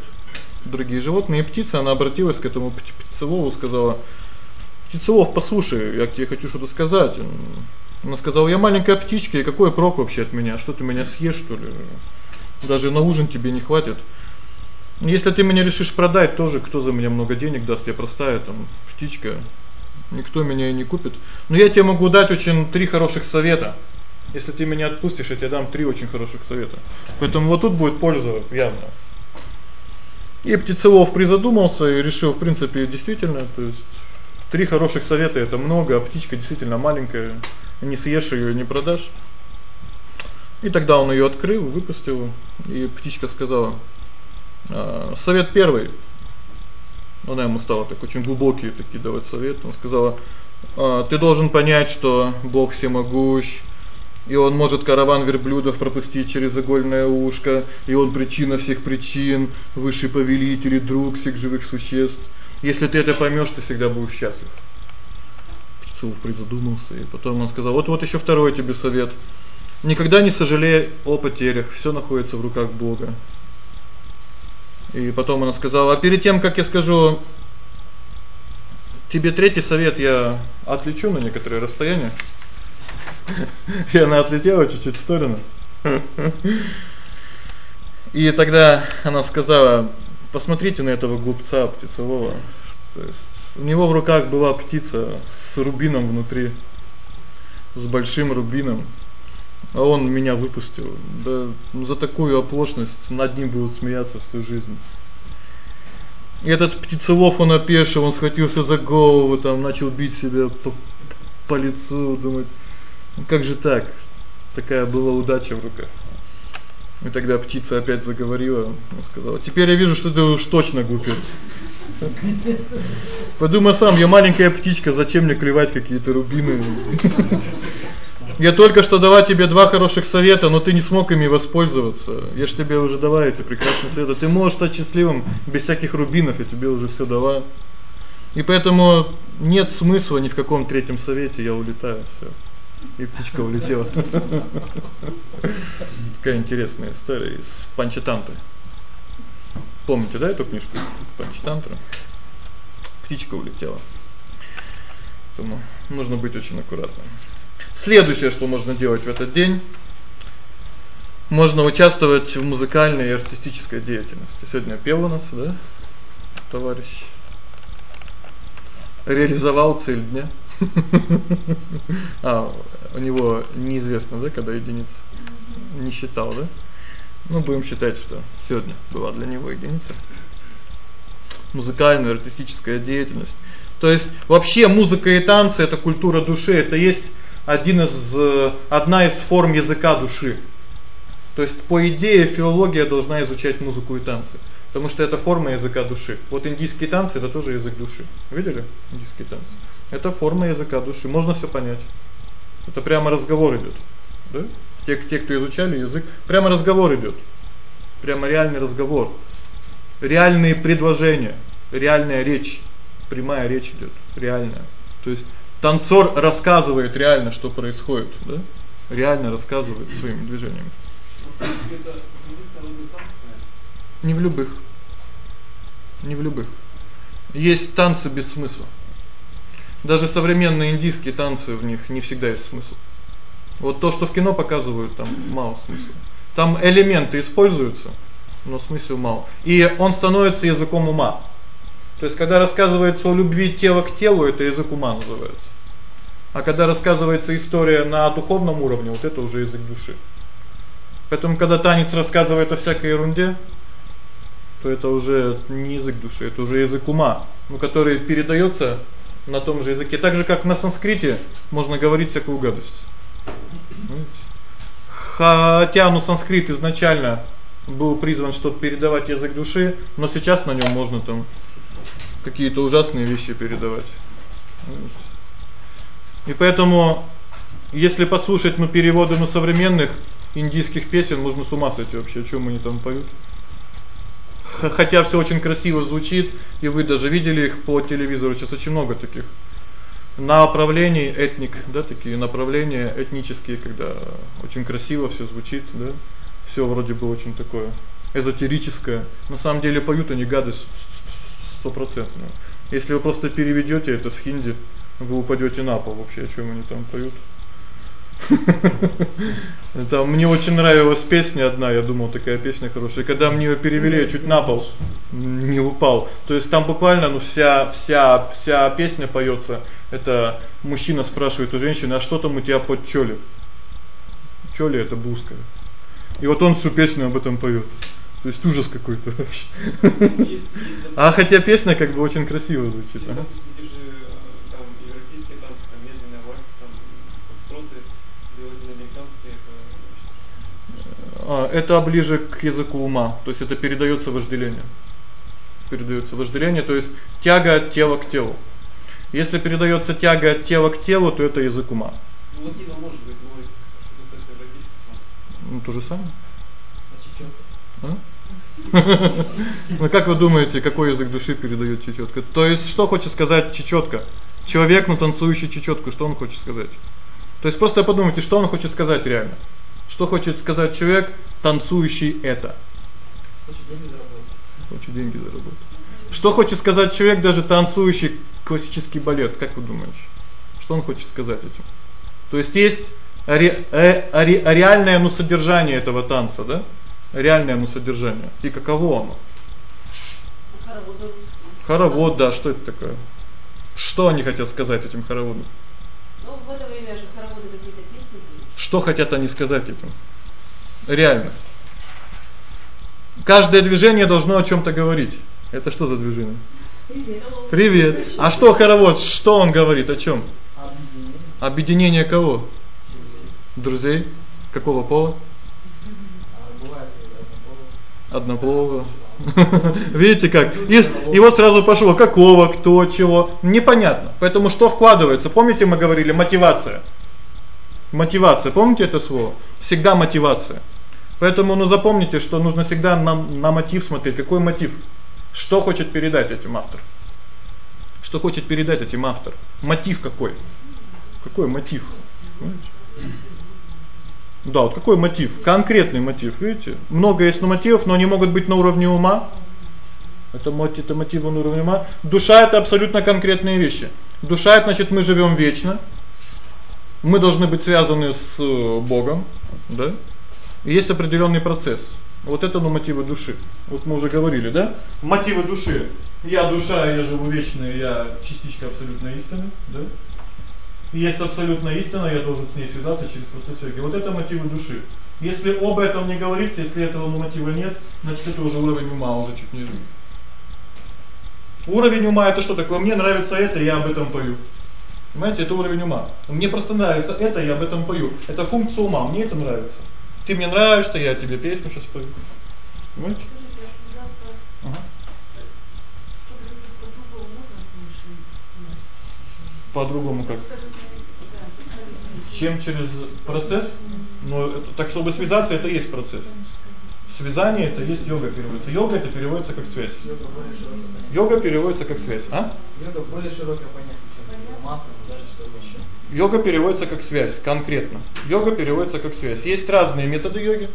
другие животные и птицы. Она обратилась к этому птицелову, сказала: "Птицелов, послушай, я тебе хочу что-то сказать". Она сказала: "Я маленькая птичка, и какой прок вообще от меня? Что ты меня съешь, что ли? Даже на ужин тебе не хватит. Если ты меня решишь продать, тоже кто за меня много денег даст? Я простая там птичка. Никто меня и не купит. Но я тебе могу дать очень три хороших совета. Если ты меня отпустишь, я тебе дам три очень хороших совета. Поэтому вот тут будет польза явно. И Птицелов призадумался и решил, в принципе, действительно, то есть три хороших совета это много, а птичка действительно маленькая, не съешь её, не продашь. И тогда он её открыл, выпустил, и птичка сказала: "А, совет первый. Она ему стала так очень глубокие такие давать советы. Он сказала: "А, ты должен понять, что Бог всемогущ, и он может караван верблюдов пропустить через игольное ушко, и он причина всех причин, высший повелитель и друг всех живых существ. Если ты это поймёшь, ты всегда будешь счастлив. Птицов призадумался, и потом он сказал: "Вот вот ещё второй тебе совет. Никогда не сожалей о потерях, всё находится в руках Бога". И потом она сказала: "А перед тем, как я скажу тебе третий совет, я отлечу на некоторое расстояние. И она отлетела чуть-чуть в сторону. И тогда она сказала: "Посмотрите на этого глупца птицевого". То есть у него в руках была птица с рубином внутри, с большим рубином. А он меня выпустил. Да, за такую оплошность над ним будут смеяться всю жизнь. И этот птицелов он опешил, он схватился за голову, там начал бить себя по по лицу, думать как же так? Такая была удача в руках. И тогда птица опять заговорила, она сказала: "Теперь я вижу, что ты уж точно глупец. Подумай сам, я маленькая птичка, зачем мне клевать какие-то рубины? Я только что дала тебе два хороших совета, но ты не смог ими воспользоваться. Я ж тебе уже дала эти прекрасные советы. Ты можешь стать счастливым без всяких рубинов, я тебе уже всё дала. И поэтому нет смысла ни в каком третьем совете, я улетаю, всё. И птичка улетела. Такая интересная история из Панчатантры. Помните, да, эту книжку Панчатантра? Птичка улетела. Поэтому нужно быть очень аккуратным. Следующее, что можно делать в этот день, можно участвовать в музыкальной и артистической деятельности. Сегодня пел у нас, да? Товарищ реализовал цель дня. А, у него неизвестно, да, когда единица. Не считал, да? Ну, будем считать, что сегодня была для него единица. Музыкальная, артистическая деятельность. То есть вообще музыка и танцы это культура души, это есть один из э, одна из форм языка души. То есть по идее филология должна изучать музыку и танцы, потому что это форма языка души. Вот индийские танцы это тоже язык души. Видели? Индийские танцы. Это форма языка души. Можно всё понять. Это прямо разговор идёт. Да? Те, те, кто изучали язык, прямо разговор идёт. Прямо реальный разговор. Реальные предложения, реальная речь, прямая речь идёт, реальная. То есть танцор рассказывает реально, что происходит, да? Реально рассказывает своими движениями. Не в любых. Не в любых. Есть танцы без смысла. Даже современные индийские танцы в них не всегда есть смысл. Вот то, что в кино показывают, там мало смысла. Там элементы используются, но смысла мало. И он становится языком ума. То есть когда рассказывается о любви тела к телу, это язык ума называется. А когда рассказывается история на духовном уровне, вот это уже язык души. Поэтому когда танец рассказывает о всякой ерунде, то это уже не язык души, это уже язык ума, ну который передаётся на том же языке, так же как на санскрите можно говорить всякую гадость. Хотя ну санскрит изначально был призван, чтобы передавать язык души, но сейчас на нём можно там какие-то ужасные вещи передавать. И поэтому если послушать ну переводы на современных индийских песен можно с ума сойти вообще, о чём они там поют. Хотя всё очень красиво звучит, и вы даже видели их по телевизору, сейчас очень много таких направлений этник, да, такие направления этнические, когда очень красиво всё звучит, да? Всё вроде бы очень такое эзотерическое. На самом деле поют они гадость стопроцентную. Если вы просто переведёте это с хинди, вы упадёте на пол вообще, о чём они там поют. [laughs] Это мне очень нравилась песня одна, я думал, такая песня хорошая. Когда мне её перевели, я чуть на пол не упал. То есть там буквально, ну вся вся вся песня поётся. Это мужчина спрашивает у женщины: "А что там у тебя под чёли?" Чёли это бузка. И вот он всю песню об этом поёт. То есть ужас какой-то вообще. [laughs] А хотя песня как бы очень красиво звучит, ага. Это ближе к языку ума, то есть это передаётся вожделение. Передаётся вожделение, то есть тяга от тела к телу. Если передаётся тяга от тела к телу, то это язык ума. Ну латино может быть, но Ну то же самое. А? [laughs] Ну как вы думаете, какой язык души передаёт чечётка? То есть что хочет сказать чечётка? Человек, ну танцующий чечётку, что он хочет сказать? То есть просто подумайте, что он хочет сказать реально. Что хочет сказать человек, танцующий это? Хочет деньги заработать. Хочет деньги заработать. Что хочет сказать человек, даже танцующий классический балет, как вы думаете? Что он хочет сказать этим? То есть есть ре, э, ре, реальное ну содержание этого танца, да? Реальное ну содержание. И каково оно? Хоровод. Хоровод, да, что это такое? Что они хотят сказать этим хороводом? Ну, в это время же были. Что хотят они сказать этим? Реально. Каждое движение должно о чём-то говорить. Это что за движение? Привет. Привет. А что хоровод? Что он говорит? О чём? Объединение. Объединение кого? Друзей. Какого пола? Однополого. [laughs] Видите как? И, вот сразу пошло какого, кто, чего, непонятно. Поэтому что вкладывается? Помните, мы говорили мотивация. Мотивация, помните это слово? Всегда мотивация. Поэтому ну запомните, что нужно всегда на на мотив смотреть, какой мотив. Что хочет передать этим автор? Что хочет передать этим автор? Мотив какой? Какой мотив? Понимаете? Да, вот какой мотив? Конкретный мотив, видите? Много есть мотивов, но они могут быть на уровне ума. Это мотив, это мотивы на уровне ума. Душа это абсолютно конкретные вещи. Душа это значит, мы живем вечно. Мы должны быть связаны с э, Богом, да? И есть определенный процесс. Вот это ну мотивы души. Вот мы уже говорили, да? Мотивы души. Я душа, я живу вечно, я частичка абсолютной истины, да? есть абсолютная истина, я должен с ней связаться через процесс йоги. Вот это мотивы души. Если об этом не говорится, если этого ну, мотива нет, значит это уже уровень ума, уже чуть ниже. Уровень ума это что такое? Мне нравится это, я об этом пою. Понимаете, это уровень ума. Мне просто нравится это, я об этом пою. Это функция ума, мне это нравится. Ты мне нравишься, я тебе песню сейчас пою. Понимаете? Ага. По-другому как? Чем через процесс? Но это, так чтобы связаться, это есть процесс. Связание это есть йога переводится. Йога это переводится как связь. Йога переводится как связь, а? Йога более широкое понятие, чем масса. Йога переводится как связь, конкретно. Йога переводится как связь. Есть разные методы йоги,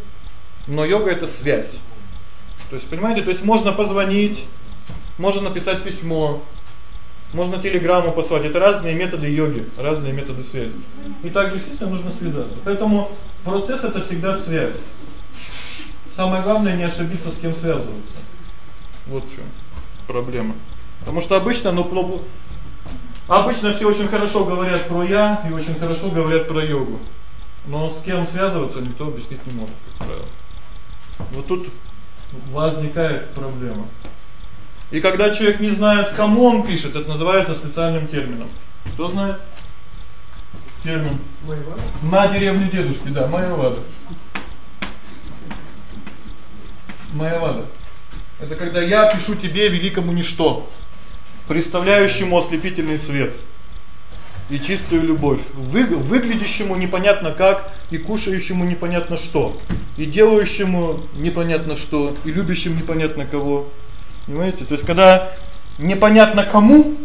но йога это связь. То есть, понимаете, то есть можно позвонить, можно написать письмо, можно телеграмму послать. Это разные методы йоги, разные методы связи. И также, естественно, нужно связаться. Поэтому процесс это всегда связь. Самое главное не ошибиться, с кем связываться. Вот в чём проблема. Потому что обычно, ну, обычно все очень хорошо говорят про я и очень хорошо говорят про йогу. Но с кем связываться никто объяснить не может, как правило. Вот тут возникает проблема. И когда человек не знает, кому он пишет, это называется специальным термином. Кто знает? Термин. Майвада? На деревне дедушки, да, Майвада. Майвада. Это когда я пишу тебе великому ничто, представляющему ослепительный свет и чистую любовь, вы, выглядящему непонятно как и кушающему непонятно что, и делающему непонятно что, и любящему непонятно кого. Понимаете? То есть когда непонятно кому,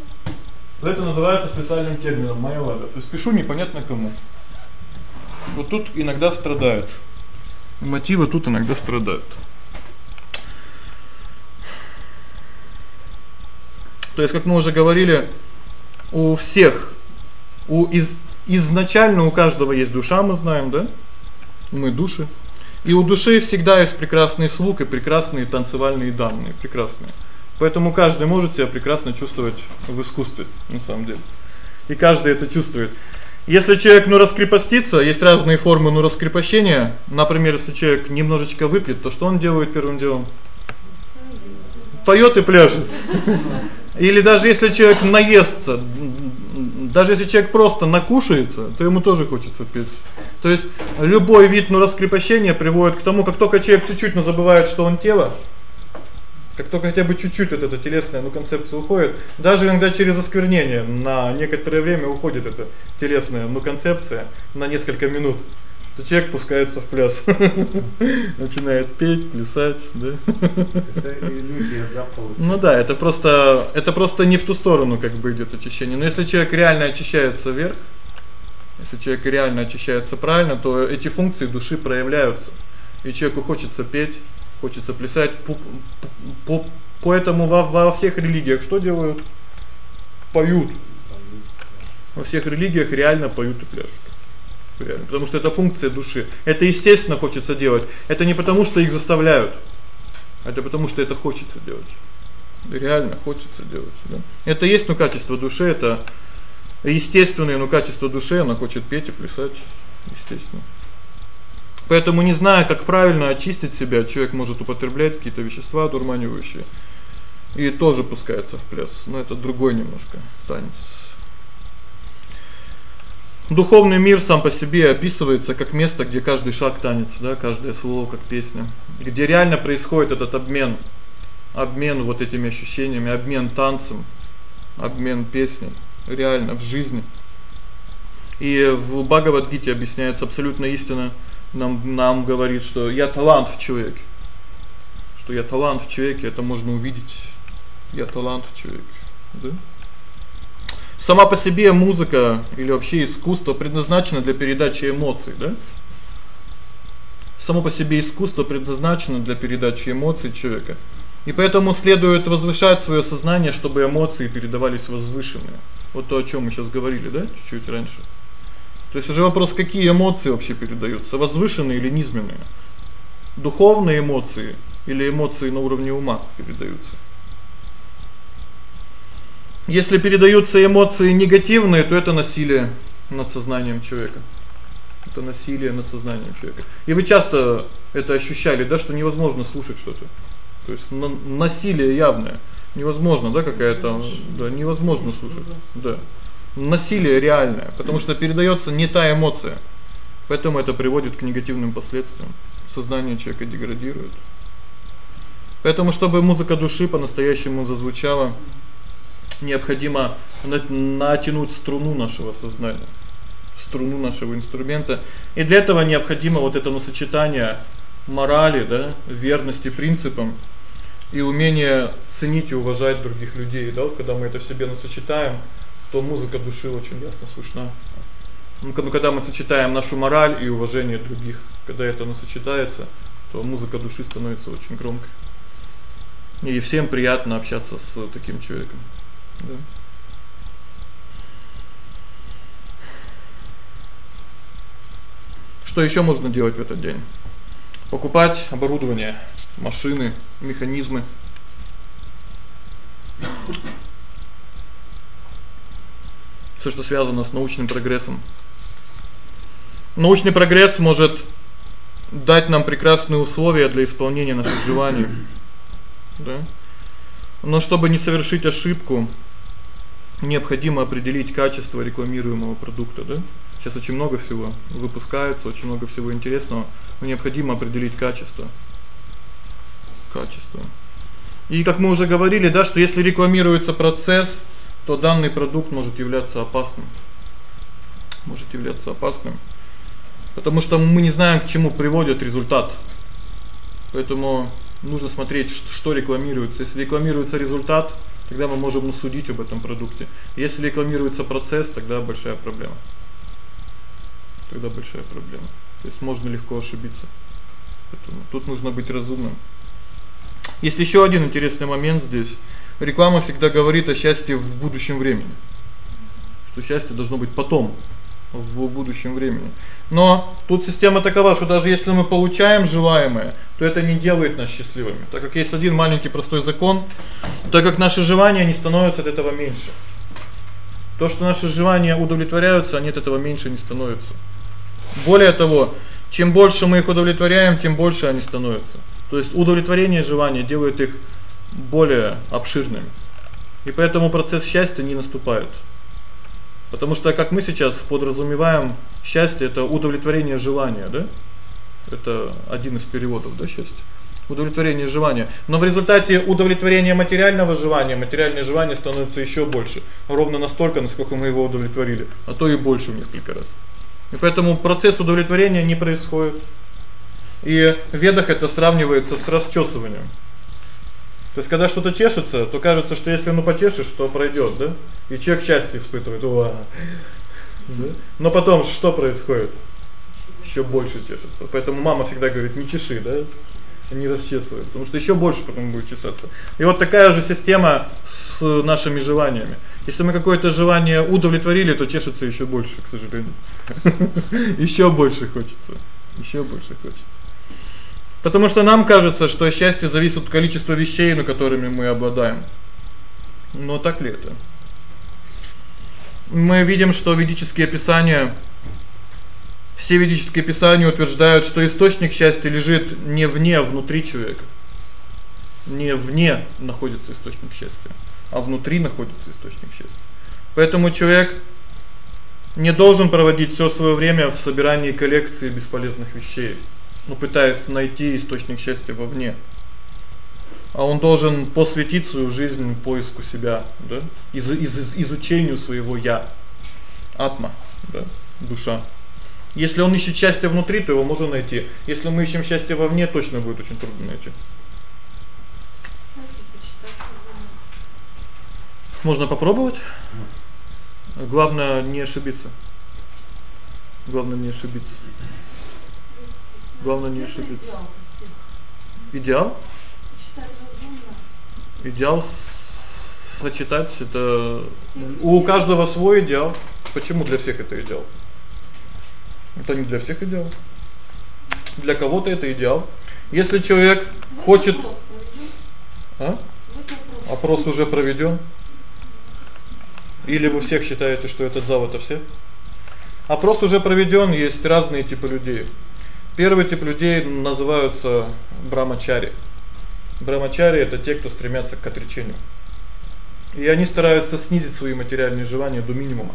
это называется специальным термином майвада. То есть пишу непонятно кому. Вот тут иногда страдают. Мотивы тут иногда страдают. То есть, как мы уже говорили, у всех у из изначально у каждого есть душа, мы знаем, да? Мы души. И у души всегда есть прекрасный слух и прекрасные танцевальные данные, прекрасные. Поэтому каждый может себя прекрасно чувствовать в искусстве, на самом деле. И каждый это чувствует. Если человек ну раскрепостится, есть разные формы ну раскрепощения. Например, если человек немножечко выпьет, то что он делает первым делом? Поёт и пляшет. Или даже если человек наестся, даже если человек просто накушается, то ему тоже хочется петь. То есть любой вид ну раскрепощения приводит к тому, как только человек чуть-чуть ну забывает, что он тело, как только хотя бы чуть-чуть вот эта телесная ну концепция уходит, даже иногда через осквернение на некоторое время уходит эта телесная ну концепция на несколько минут то человек пускается в пляс. [laughs] Начинает петь, плясать, да? Это иллюзия, да, получается. Ну да, это просто это просто не в ту сторону как бы идёт очищение. Но если человек реально очищается вверх, если человек реально очищается правильно, то эти функции души проявляются. И человеку хочется петь, хочется плясать. По, поэтому во, во всех религиях что делают? Поют. Во всех религиях реально поют и пляшут. Реально, потому что это функция души. Это естественно хочется делать. Это не потому, что их заставляют. Это потому, что это хочется делать. Реально хочется делать, да? Это есть ну качество души, это естественное ну качество души, она хочет петь и плясать, естественно. Поэтому не зная, как правильно очистить себя, человек может употреблять какие-то вещества дурманивающие и тоже пускается в пляс. Но это другой немножко танец. Духовный мир сам по себе описывается как место, где каждый шаг танец, да, каждое слово как песня, где реально происходит этот обмен, обмен вот этими ощущениями, обмен танцем, обмен песней, реально в жизни. И в Бхагавад-гите объясняется абсолютно истина, нам нам говорит, что я талант в человеке. Что я талант в человеке, это можно увидеть. Я талант в человеке, да? Сама по себе музыка или вообще искусство предназначено для передачи эмоций, да? Само по себе искусство предназначено для передачи эмоций человека. И поэтому следует возвышать своё сознание, чтобы эмоции передавались возвышенно. Вот то, о чём мы сейчас говорили, да, чуть-чуть раньше. То есть уже вопрос, какие эмоции вообще передаются, возвышенные или низменные? Духовные эмоции или эмоции на уровне ума передаются? Если передаются эмоции негативные, то это насилие над сознанием человека. Это насилие над сознанием человека. И вы часто это ощущали, да, что невозможно слушать что-то. То есть на насилие явное. Невозможно, да, какая-то, да, невозможно слушать. Да насилие реальное, потому что передаётся не та эмоция. Поэтому это приводит к негативным последствиям. Сознание человека деградирует. Поэтому чтобы музыка души по-настоящему зазвучала, необходимо натянуть струну нашего сознания, струну нашего инструмента. И для этого необходимо вот это сочетание морали, да, верности принципам и умение ценить и уважать других людей, да, вот когда мы это в себе насочетаем, то музыка души очень ясно слышна. Ну, когда мы сочетаем нашу мораль и уважение других, когда это оно сочетается, то музыка души становится очень громкой. И всем приятно общаться с таким человеком. Да. Что ещё можно делать в этот день? Покупать оборудование, машины, механизмы всё, что связано с научным прогрессом. Научный прогресс может дать нам прекрасные условия для исполнения наших желаний. Да? Но чтобы не совершить ошибку, необходимо определить качество рекламируемого продукта, да? Сейчас очень много всего выпускается, очень много всего интересного, но необходимо определить качество. Качество. И как мы уже говорили, да, что если рекламируется процесс, то данный продукт может являться опасным. Может являться опасным. Потому что мы не знаем, к чему приводит результат. Поэтому нужно смотреть, что рекламируется. Если рекламируется результат, тогда мы можем судить об этом продукте. Если рекламируется процесс, тогда большая проблема. Тогда большая проблема. То есть можно легко ошибиться. Поэтому тут нужно быть разумным. Есть ещё один интересный момент здесь. Реклама всегда говорит о счастье в будущем времени. Что счастье должно быть потом, в будущем времени. Но тут система такова, что даже если мы получаем желаемое, то это не делает нас счастливыми. Так как есть один маленький простой закон, так как наши желания не становятся от этого меньше. То, что наши желания удовлетворяются, они от этого меньше не становятся. Более того, чем больше мы их удовлетворяем, тем больше они становятся. То есть удовлетворение желания делает их более обширными. И поэтому процесс счастья не наступает. Потому что как мы сейчас подразумеваем, счастье это удовлетворение желания, да? Это один из переводов, да, счастья. Удовлетворение желания. Но в результате удовлетворения материального желания, материальное желание становится ещё больше, ровно настолько, насколько мы его удовлетворили, а то и больше в несколько раз. И поэтому процесс удовлетворения не происходит. И в ведах это сравнивается с расчёсыванием. То есть когда что-то чешется, то кажется, что если ну почешешь, то пройдёт, да? И человек счастье испытывает. Уа. Да? Но потом что происходит? Ещё больше чешется. Поэтому мама всегда говорит: "Не чеши, да? Не расчесывай, потому что ещё больше потом будет чесаться". И вот такая же система с нашими желаниями. Если мы какое-то желание удовлетворили, то чешется ещё больше, к сожалению. [laughs] Ещё больше хочется. Ещё больше хочется. Потому что нам кажется, что счастье зависит от количества вещей, на которыми мы обладаем. Но так ли это? Мы видим, что ведические писания все ведические писания утверждают, что источник счастья лежит не вне, а внутри человека. Не вне находится источник счастья, а внутри находится источник счастья. Поэтому человек не должен проводить всё своё время в собирании коллекции бесполезных вещей ну пытаясь найти источник счастья вовне. А он должен посвятить свою жизнь поиску себя, да? Из, из изучению своего я. Атма, да? Душа. Если он ищет счастье внутри, то его можно найти. Если мы ищем счастье вовне, точно будет очень трудно найти. Можно попробовать? Главное не ошибиться. Главное не ошибиться. Главное не ошибиться. Идеал? Идеал сочетать это у каждого свой идеал. Почему для всех это идеал? Это не для всех идеал. Для кого-то это идеал. Если человек хочет А? Опрос уже проведён. Или вы всех считаете, что этот зал это все? Опрос уже проведён, есть разные типы людей. Первый тип людей называются брамачари. Брамачари это те, кто стремятся к отречению. И они стараются снизить свои материальные желания до минимума.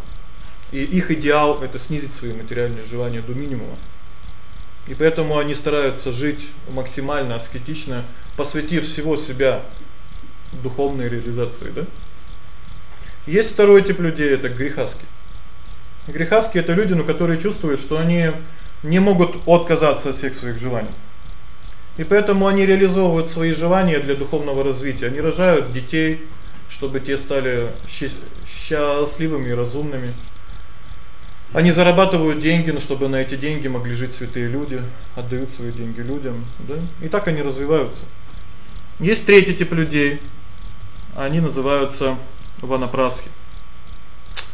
И их идеал это снизить свои материальные желания до минимума. И поэтому они стараются жить максимально аскетично, посвятив всего себя духовной реализации, да? Есть второй тип людей это грехаски. Грехаски это люди, ну, которые чувствуют, что они не могут отказаться от всех своих желаний. И поэтому они реализовывают свои желания для духовного развития. Они рожают детей, чтобы те стали счастливыми и разумными. Они зарабатывают деньги, ну чтобы на эти деньги могли жить святые люди, отдают свои деньги людям, да? И так они развиваются. Есть третий тип людей. Они называются ванапрасхи.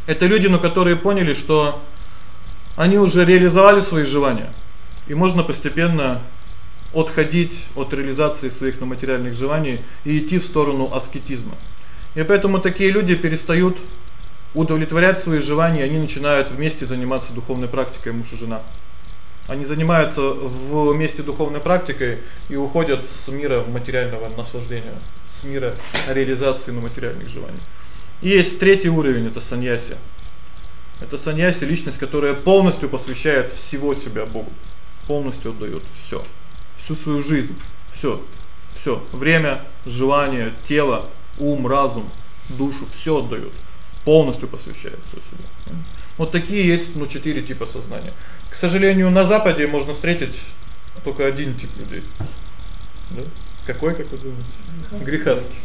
Это люди, ну, которые поняли, что они уже реализовали свои желания. И можно постепенно отходить от реализации своих материальных желаний и идти в сторону аскетизма. И поэтому такие люди перестают удовлетворять свои желания, они начинают вместе заниматься духовной практикой муж и жена. Они занимаются вместе духовной практикой и уходят с мира материального наслаждения, с мира реализации на материальных желаний. И есть третий уровень это саньяси. Это саньяси личность, которая полностью посвящает всего себя Богу. Полностью отдаёт всё. Всю свою жизнь, всё. Всё. Время, желание, тело, ум, разум, душу всё отдаёт. Полностью посвящает всё себе. Вот такие есть, ну, четыре типа сознания. К сожалению, на западе можно встретить только один тип людей. Да? Какой, как вы думаете? Грехастский.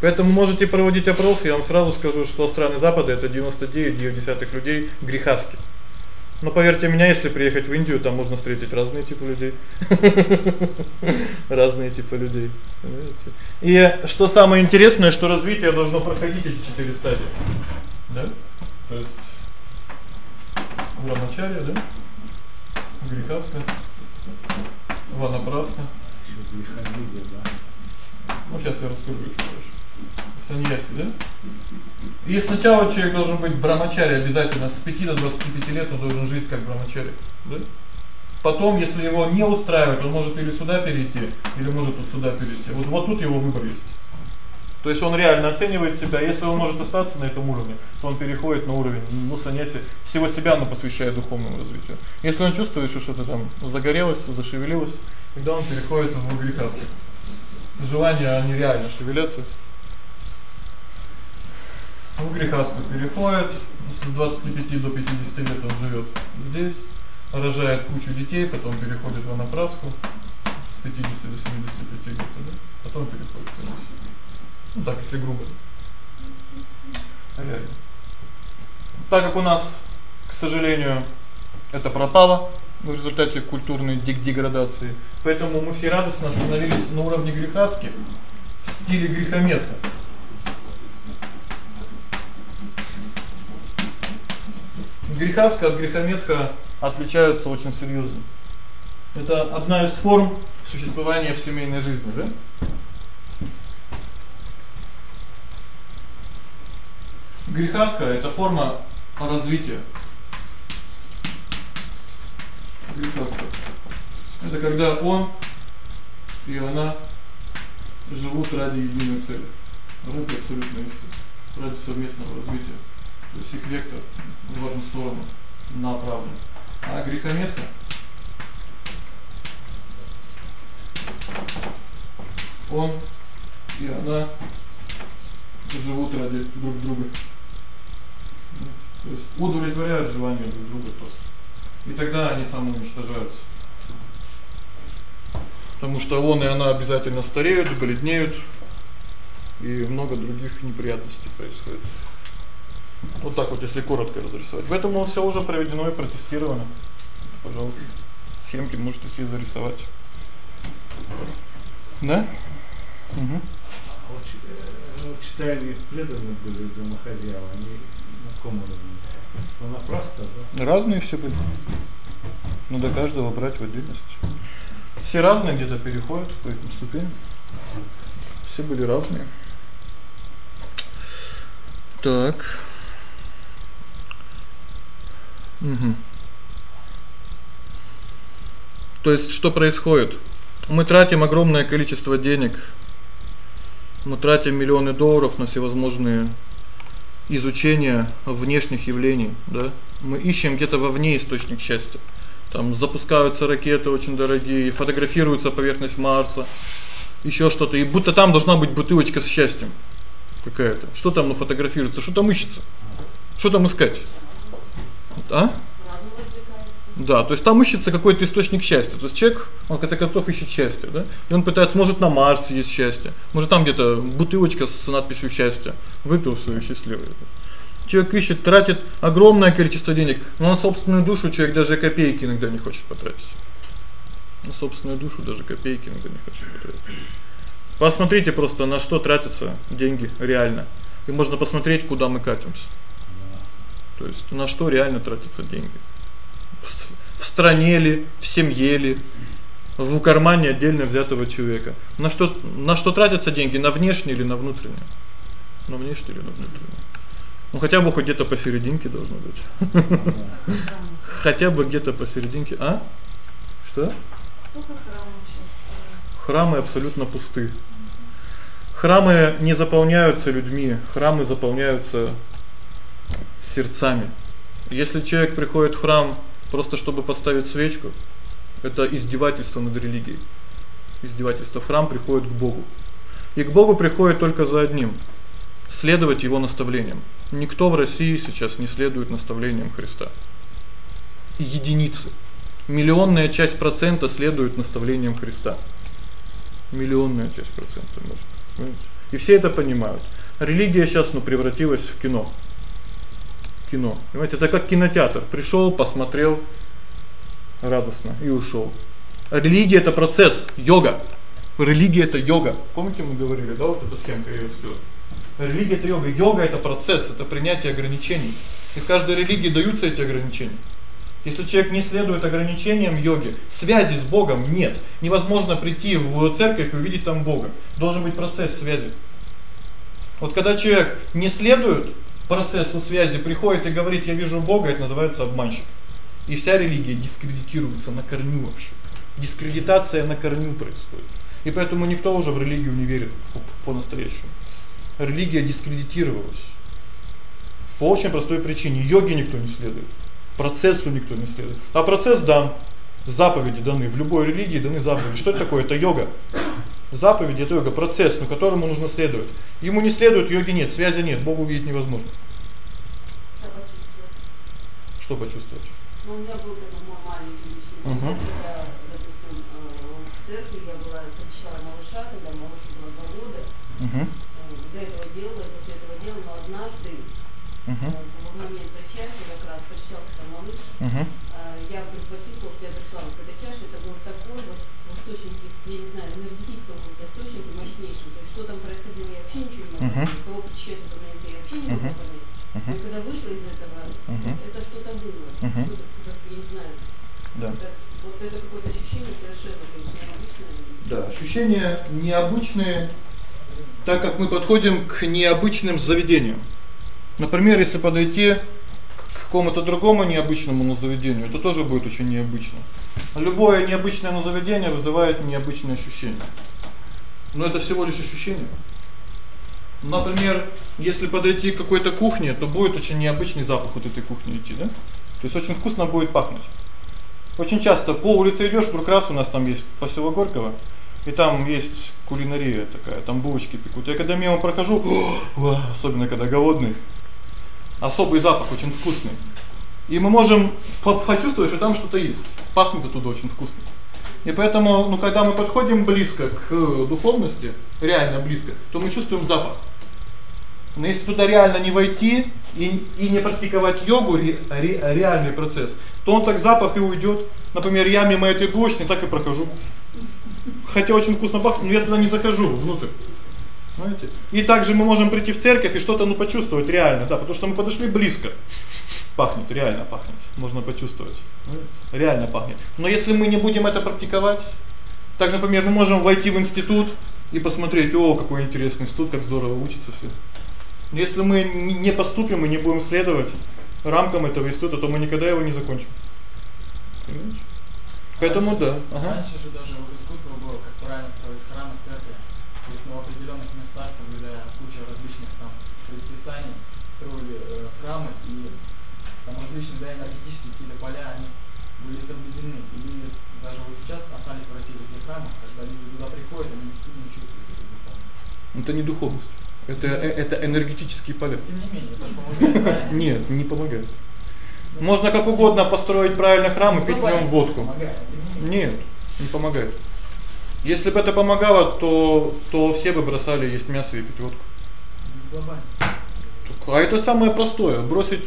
Поэтому можете проводить опрос, я вам сразу скажу, что страны Запада это 99,9 людей грехастки. Но поверьте меня, если приехать в Индию, там можно встретить разные типы людей. [laughs] Разные типы людей, понимаете? И что самое интересное, что развитие должно проходить эти четыре стадии. Да? То есть Брамачарья, да? Грехаска, Ванапраска, да? Ну сейчас я расскажу дальше саньяси, да? И сначала человек должен быть брамачари обязательно с 5 до 25 лет он должен жить как брамачари, да? Потом, если его не устраивает, он может или сюда перейти, или может вот сюда перейти. Вот вот тут его выбор есть. То есть он реально оценивает себя, если он может остаться на этом уровне, то он переходит на уровень ну саньяси, всего себя он посвящает духовному развитию. Если он чувствует, что что-то там загорелось, зашевелилось, тогда он переходит в грехастик. Желания они реально шевелятся. В грехастку переходит, с 25 до 50 лет он живёт здесь, рожает кучу детей, потом переходит в Анапраску с 50 до 75 лет, да? Потом переходит в. Ну так, если грубо. Реально. Так как у нас, к сожалению, это пропало в результате культурной деградации, поэтому мы все радостно остановились на уровне грехастки в стиле грехометка. Грехаска от грехометка отличаются очень серьёзно. Это одна из форм существования в семейной жизни, да? Грехаска это форма развития. Грехаска. Это когда он и она живут ради единой цели, ради абсолютной истины, ради совместного развития. То есть их вектор в одну сторону направлен. А грехометка он и она живут ради друг друга. То есть удовлетворяют желания друг друга просто. И тогда они самоуничтожаются. Потому что он и она обязательно стареют, бледнеют, и много других неприятностей происходит. Вот так вот, если коротко разрисовать. Поэтому всё уже проведено и протестировано. Пожалуйста. Схемки можете себе зарисовать. Да? Угу. Вот, э, читали преданные были домохозяева, они на каком уровне? Понапрасно, да? Разные все были. Надо каждого брать в отдельности. Все разные, где-то переходят по этим ступеням. Все были разные. Так. Угу. То есть что происходит? Мы тратим огромное количество денег. Мы тратим миллионы долларов на всевозможные изучения внешних явлений, да? Мы ищем где-то вовне источник счастья. Там запускаются ракеты очень дорогие, фотографируется поверхность Марса, ещё что-то, и будто там должна быть бутылочка с счастьем какая-то. Что там ну фотографируется, что там ищется? Что там искать? А? Да, то есть там ищется какой-то источник счастья. То есть человек, он в конце концов ищет счастье, да? И он пытается, может, на Марсе есть счастье. Может, там где-то бутылочка с надписью счастье. Выпил свою счастливый. Человек ищет, тратит огромное количество денег, но на собственную душу человек даже копейки иногда не хочет потратить. На собственную душу даже копейки иногда не хочет потратить. Посмотрите просто, на что тратятся деньги реально. И можно посмотреть, куда мы катимся. То есть на что реально тратятся деньги в стране ли, в семье ли, в кармане отдельно взятого человека. На что на что тратятся деньги, на внешнее или на внутреннее? На внешнее или на внутреннее? Ну хотя бы хоть где-то посерединке должно быть. [laughs] Хотя бы где-то посерединке, а? Что? Храмы абсолютно пусты. Храмы не заполняются людьми, храмы заполняются сердцами. Если человек приходит в храм просто чтобы поставить свечку это издевательство над религией. Издевательство. В храм приходит к Богу. И к Богу приходит только за одним следовать его наставлениям. Никто в России сейчас не следует наставлениям Христа. Единицы. Миллионная часть процента следует наставлениям Христа. Миллионная часть процента, может. И все это понимают. Религия сейчас ну превратилась в кино кино. Понимаете, это как кинотеатр. Пришёл, посмотрел радостно и ушёл. Религия это процесс, йога. Религия это йога. Помните, мы говорили, да, вот эта схемка я рассказал. Религия это йога. Йога это процесс, это принятие ограничений. И в каждой религии даются эти ограничения. Если человек не следует ограничениям йоги, связи с Богом нет. Невозможно прийти в церковь и увидеть там Бога. Должен быть процесс связи. Вот когда человек не следует процессу связи приходит и говорит: "Я вижу Бога", это называется обманщик. И вся религия дискредитируется на корню вообще. Дискредитация на корню происходит. И поэтому никто уже в религию не верит по-настоящему. Религия дискредитировалась. По очень простой причине: йоге никто не следует, процессу никто не следует. А процесс дан. Заповеди даны в любой религии даны заповеди. Что это такое? Это йога. Заповеди это йога процесс, но которому нужно следовать. Ему не следует, йоги нет, связи нет, Богу увидеть невозможно. Что почувствовать? Ну, у меня был такой маленький личный угу. когда, допустим, в церкви я была, кричала малыша, когда малышу было два года. Угу. До этого делала, после этого делала, но однажды угу. в момент причастия как раз причащался там малыш. Угу. Я вдруг почувствовала, что я пришла вот к этой чаше, это был такой вот в источнике, я не знаю, энергетическом каком-то источнике мощнейшем. То есть что там происходило, я вообще ничего не могла uh-huh. понять. Кого причащать в момент, я вообще не могла uh-huh. понять. Uh-huh. И когда вышла из этого, uh-huh. это что-то было. Uh-huh. Что-то, я не знаю. Да. Это, вот это какое-то ощущение совершенно, конечно, необычное. Да, ощущения необычные, так как мы подходим к необычным заведениям. Например, если подойти к какому-то другому необычному заведению, это тоже будет очень необычно. Любое необычное заведение вызывает необычные ощущения. Но это всего лишь ощущение. Например, если подойти к какой-то кухне, то будет очень необычный запах вот этой кухни идти, да? То есть очень вкусно будет пахнуть. Очень часто по улице идёшь, вдруг раз у нас там есть посёлок Горького, и там есть кулинария такая, там булочки пекут. Я когда мимо прохожу, [gasps] особенно когда голодный, особый запах, очень вкусный. И мы можем почувствовать, что там что-то есть. Пахнет оттуда очень вкусно. И поэтому, ну когда мы подходим близко к духовности, реально близко, то мы чувствуем запах. Но если туда реально не войти и и не практиковать йогу, ре, ре, реальный процесс, то он так запах и уйдет. Например, я мимо этой булочной так и прохожу. Хотя очень вкусно пахнет, но я туда не захожу внутрь. Знаете? И также мы можем прийти в церковь и что-то ну почувствовать реально, да, потому что мы подошли близко. Пахнет, реально пахнет. Можно почувствовать. Реально пахнет. Но если мы не будем это практиковать, так, например, мы можем войти в институт и посмотреть: "О, какой интересный институт, как здорово учатся все". Если мы не поступим и не будем следовать рамкам этого института, то мы никогда его не закончим. Понимаете? Поэтому раньше, да. Ага. Раньше же даже вот искусство было, как правильно строить храмы, церкви. То есть ну, в определенных местах, соблюдая кучу различных там предписаний, строили э, храмы и там различные да, энергетические какие-то поля, они были соблюдены. И даже вот сейчас остались в России такие храмы, когда люди туда приходят, они действительно чувствуют эту духовность. Это не духовность. Это э, это энергетические поля. Тем не менее, это помогает. Нет, не помогает. Можно как угодно построить правильно храм и пить в нем водку. Нет, не помогает. Если бы это помогало, то то все бы бросали есть мясо и пить водку. Так, А это самое простое бросить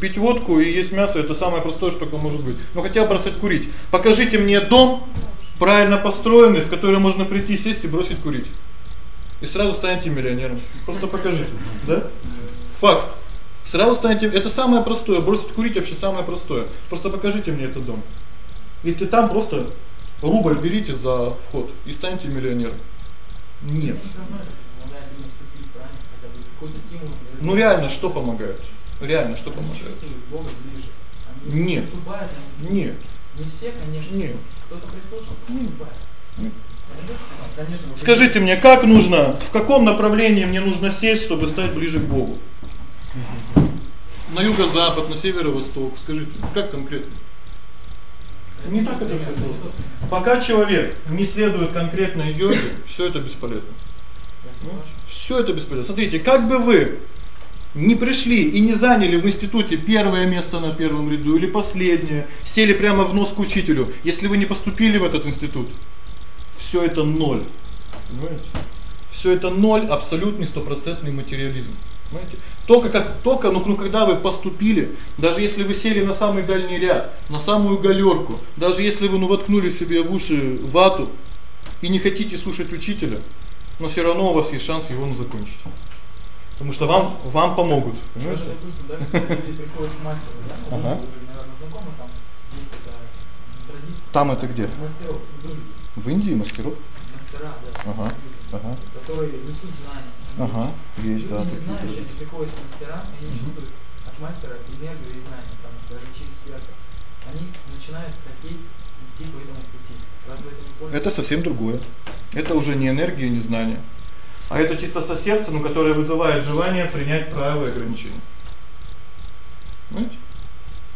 пить водку и есть мясо это самое простое, что только может быть. Ну хотя бы бросать курить. Покажите мне дом правильно построенный, в который можно прийти, сесть и бросить курить. И сразу станете миллионером. Просто покажите, да? Факт. Сразу станете это самое простое, бросить курить вообще самое простое. Просто покажите мне этот дом. И ты там просто рубль берите за вход и станете миллионером. Нет. Ну реально что помогает? Реально что помогает? Нет. Нет. Не все, конечно. Нет. Кто-то прислушался, Нет. Скажите мне, как нужно, в каком направлении мне нужно сесть, чтобы стать ближе к Богу? На юго-запад, на северо-восток, скажите, как конкретно? Не так это всё просто. Пока человек не следует конкретной йоге, всё это бесполезно. Всё это бесполезно. Смотрите, как бы вы не пришли и не заняли в институте первое место на первом ряду или последнее, сели прямо в нос к учителю, если вы не поступили в этот институт, всё это ноль. Понимаете? Всё это ноль, абсолютный стопроцентный материализм. Понимаете? Только как только, ну, ну когда вы поступили, даже если вы сели на самый дальний ряд, на самую галерку, даже если вы ну воткнули себе в уши вату и не хотите слушать учителя, но всё равно у вас есть шанс его ну закончить. Потому что вам вам помогут, понимаете? допустим, да, к мастеру, да, ну, Ага. Там это где? Мастеров, в Индии мастеров? Мастера, да. Ага, ага. Которые несут знания. Ага, есть, да, не такие знающие, они традиции. приходят и они чувствуют от мастера энергию и знания, там, даже через сердце. Они начинают хотеть идти по этому пути. Разве это не польза? Это совсем другое. Это уже не энергия, не знание. А это чисто со сердца, ну, которое вызывает желание принять правила и ограничения. Понимаете?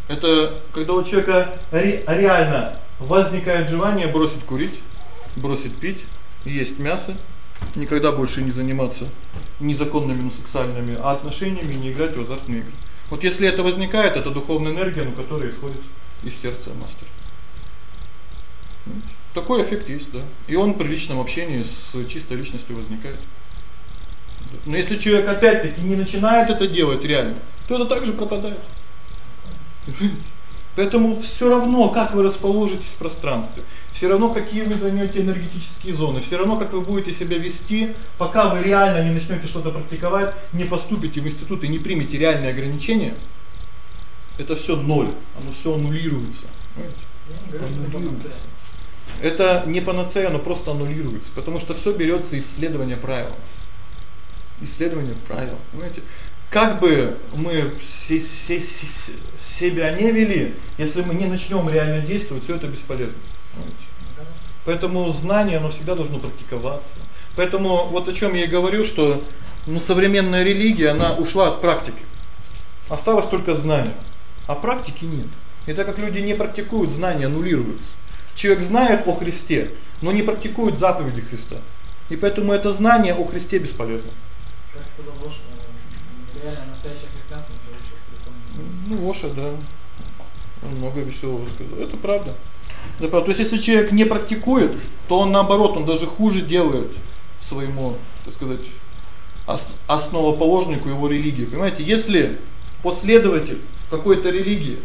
Это когда у человека ре реально возникает желание бросить курить, бросить пить, есть мясо, никогда больше не заниматься незаконными сексуальными а отношениями, не играть в азартные игры. Вот если это возникает, это духовная энергия, ну, которая исходит из сердца мастера. Такой эффект есть, да. И он при личном общении с чистой личностью возникает. Но если человек опять-таки не начинает это делать реально, то это также пропадает. Понимаете? Поэтому всё равно, как вы расположитесь в пространстве, всё равно какие вы займёте энергетические зоны, всё равно как вы будете себя вести, пока вы реально не начнёте что-то практиковать, не поступите в институт и не примете реальные ограничения, это всё ноль, оно всё аннулируется. Понимаете? Это не панацея, оно просто аннулируется, потому что всё берётся из исследования правил. Исследование правил, понимаете? Как бы мы се се се себя не вели, если мы не начнём реально действовать, всё это бесполезно. Поэтому знание, оно всегда должно практиковаться. Поэтому вот о чём я и говорю, что ну современная религия, она ушла от практики. Осталось только знание, а практики нет. И так как люди не практикуют, знание аннулируется. Человек знает о Христе, но не практикует заповеди Христа. И поэтому это знание о Христе бесполезно. Как сказал э, реально настоящее. Ну, Оша, да. Он много веселого сказал. Это правда. Это правда. То есть если человек не практикует, то он наоборот, он даже хуже делает своему, так сказать, основоположнику его религии. Понимаете, если последователь какой-то религии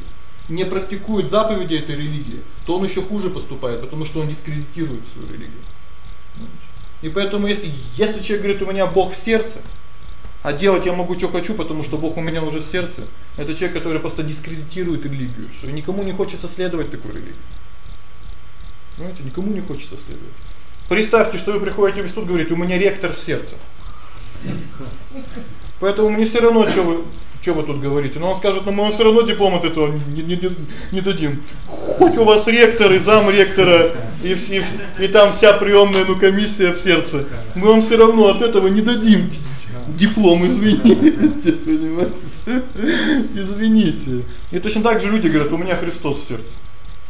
не практикует заповеди этой религии, то он еще хуже поступает, потому что он дискредитирует свою религию. И поэтому если если человек говорит: "У меня Бог в сердце", а делать я могу что хочу, потому что Бог у меня уже в сердце. Это человек, который просто дискредитирует религию. Что никому не хочется следовать такой религии. Знаете, никому не хочется следовать. Представьте, что вы приходите в институт, говорите: "У меня ректор в сердце". Поэтому мне все равно, что вы что вы тут говорите? Но он скажет: "Ну мы вам всё равно диплом от этого не не не, дадим. Хоть у вас ректор и зам ректора и все и там вся приёмная ну комиссия в сердце. Мы вам всё равно от этого не дадим диплом, извините, понимаете? Извините. И точно так же люди говорят: "У меня Христос в сердце".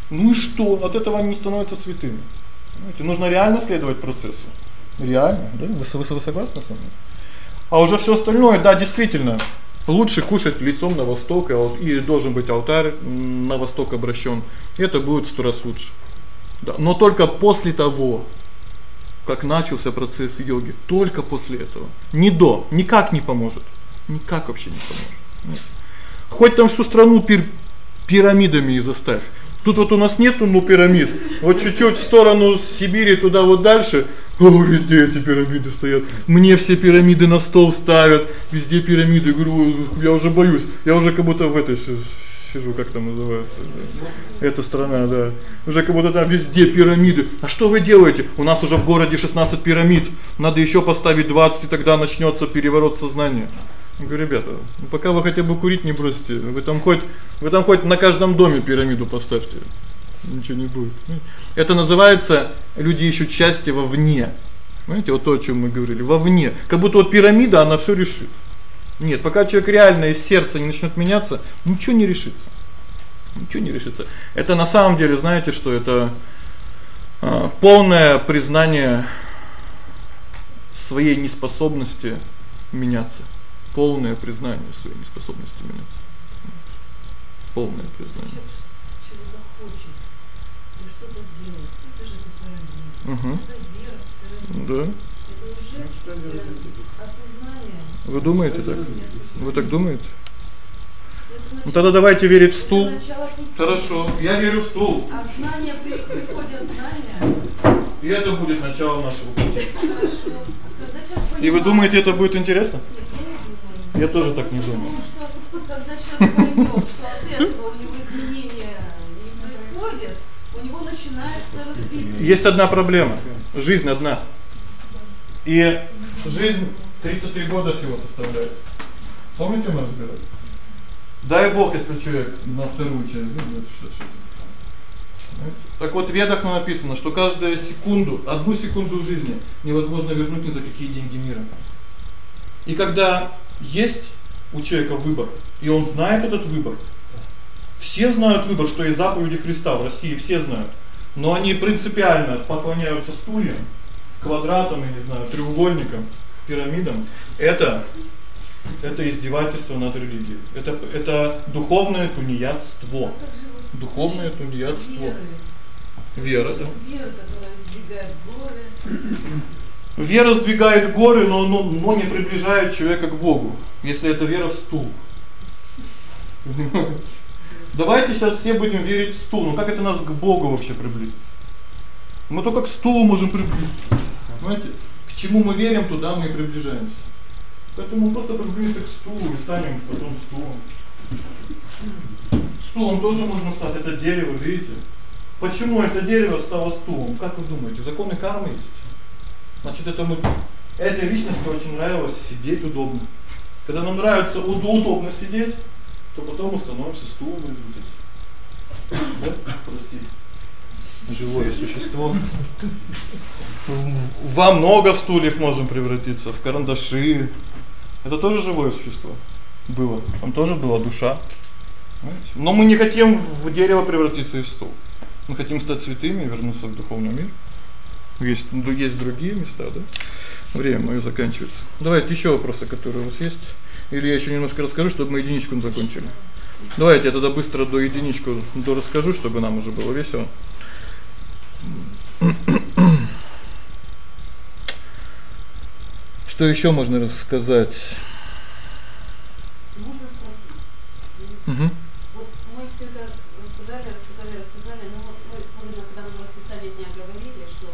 Ну и что? От этого они не становятся святыми. Понимаете? Нужно реально следовать процессу. Реально, да? Вы, вы, вы согласны со мной? А уже всё остальное, да, действительно, лучше кушать лицом на восток, а и должен быть алтарь на восток обращен. Это будет сто раз лучше. Да, но только после того, как начался процесс йоги, только после этого. Не до, никак не поможет. Никак вообще не поможет. Хоть там всю страну пир пирамидами и заставь. Тут вот у нас нету ну пирамид. Вот чуть-чуть в сторону Сибири туда вот дальше, о, везде эти пирамиды стоят. Мне все пирамиды на стол ставят, везде пирамиды, говорю, я уже боюсь. Я уже как будто в этой сижу, как там называется. Эта страна, да. Уже как будто там везде пирамиды. А что вы делаете? У нас уже в городе 16 пирамид. Надо ещё поставить 20, и тогда начнётся переворот сознания. Я говорю, ребята, ну пока вы хотя бы курить не бросьте. Вы там хоть вы там хоть на каждом доме пирамиду поставьте. Ничего не будет. Это называется люди ищут счастье вовне. Понимаете, вот то, о чём мы говорили, вовне. Как будто вот пирамида, она всё решит. Нет, пока человек реально из сердца не начнёт меняться, ничего не решится. Ничего не решится. Это на самом деле, знаете, что это э, полное признание своей неспособности меняться полное признание своей неспособности меняться. Полное признание. Чего-то хочет. И что-то делает. Это же правильно. Угу. Это вера, это Да. Это уже осознание. Вы думаете так? Вы так думаете? Ну тогда давайте верить в стул. Хорошо, я верю в стул. От знания при- приходят знания. И это будет начало нашего пути. Хорошо. И вы думаете, это будет интересно? Нет, я не думаю. Я тоже так не Потому думаю. что [laughs] когда человек поймёт, что от этого у него изменения не происходит, у него начинается развитие. Есть одна проблема. Жизнь одна. И жизнь 33 года всего составляет. Помните, мы разбирали? Дай Бог, если человек на вторую часть будет что-то. Так вот в ведах написано, что каждую секунду, одну секунду жизни невозможно вернуть ни за какие деньги мира. И когда есть у человека выбор, и он знает этот выбор. Все знают выбор, что есть заповеди Христа в России, все знают. Но они принципиально поклоняются стульям, квадратам, я не знаю, треугольникам, пирамидам. Это это издевательство над религией. Это это духовное тунеядство. Духовное тунеядство. Вера, да. вера, которая сдвигает горы. Вера сдвигает горы, но но, но не приближает человека к Богу, если это вера в стул. Давайте сейчас все будем верить в стул. Ну как это нас к Богу вообще приблизит? Мы только к стулу можем приблизиться. Понимаете? Чему мы верим, туда мы и приближаемся. Поэтому просто приблизимся к стулу и станем потом стулом. Стулом тоже можно стать, это дерево, видите? Почему это дерево стало стулом? Как вы думаете, законы кармы есть? Значит, этому этой личности очень нравилось сидеть удобно. Когда нам нравится уд удобно сидеть, то потом мы становимся стулом в результате. Да? Простите. Живое существо. Во много стульев можем превратиться, в карандаши. Это тоже живое существо было. Там тоже была душа. Но мы не хотим в дерево превратиться и в стул. Мы хотим стать святыми вернуться в духовный мир. Есть ну, есть другие места, да? Время моё заканчивается. Давайте ещё вопросы, которые у вас есть. Или я ещё немножко расскажу, чтобы мы единичку закончили. Давайте я тогда быстро до единичку до расскажу, чтобы нам уже было весело. Что ещё можно рассказать? Можно спросить? Угу. Вот мы все это рассказали, рассказали, рассказали, но вот мы помню, когда нам расписание дня говорили, что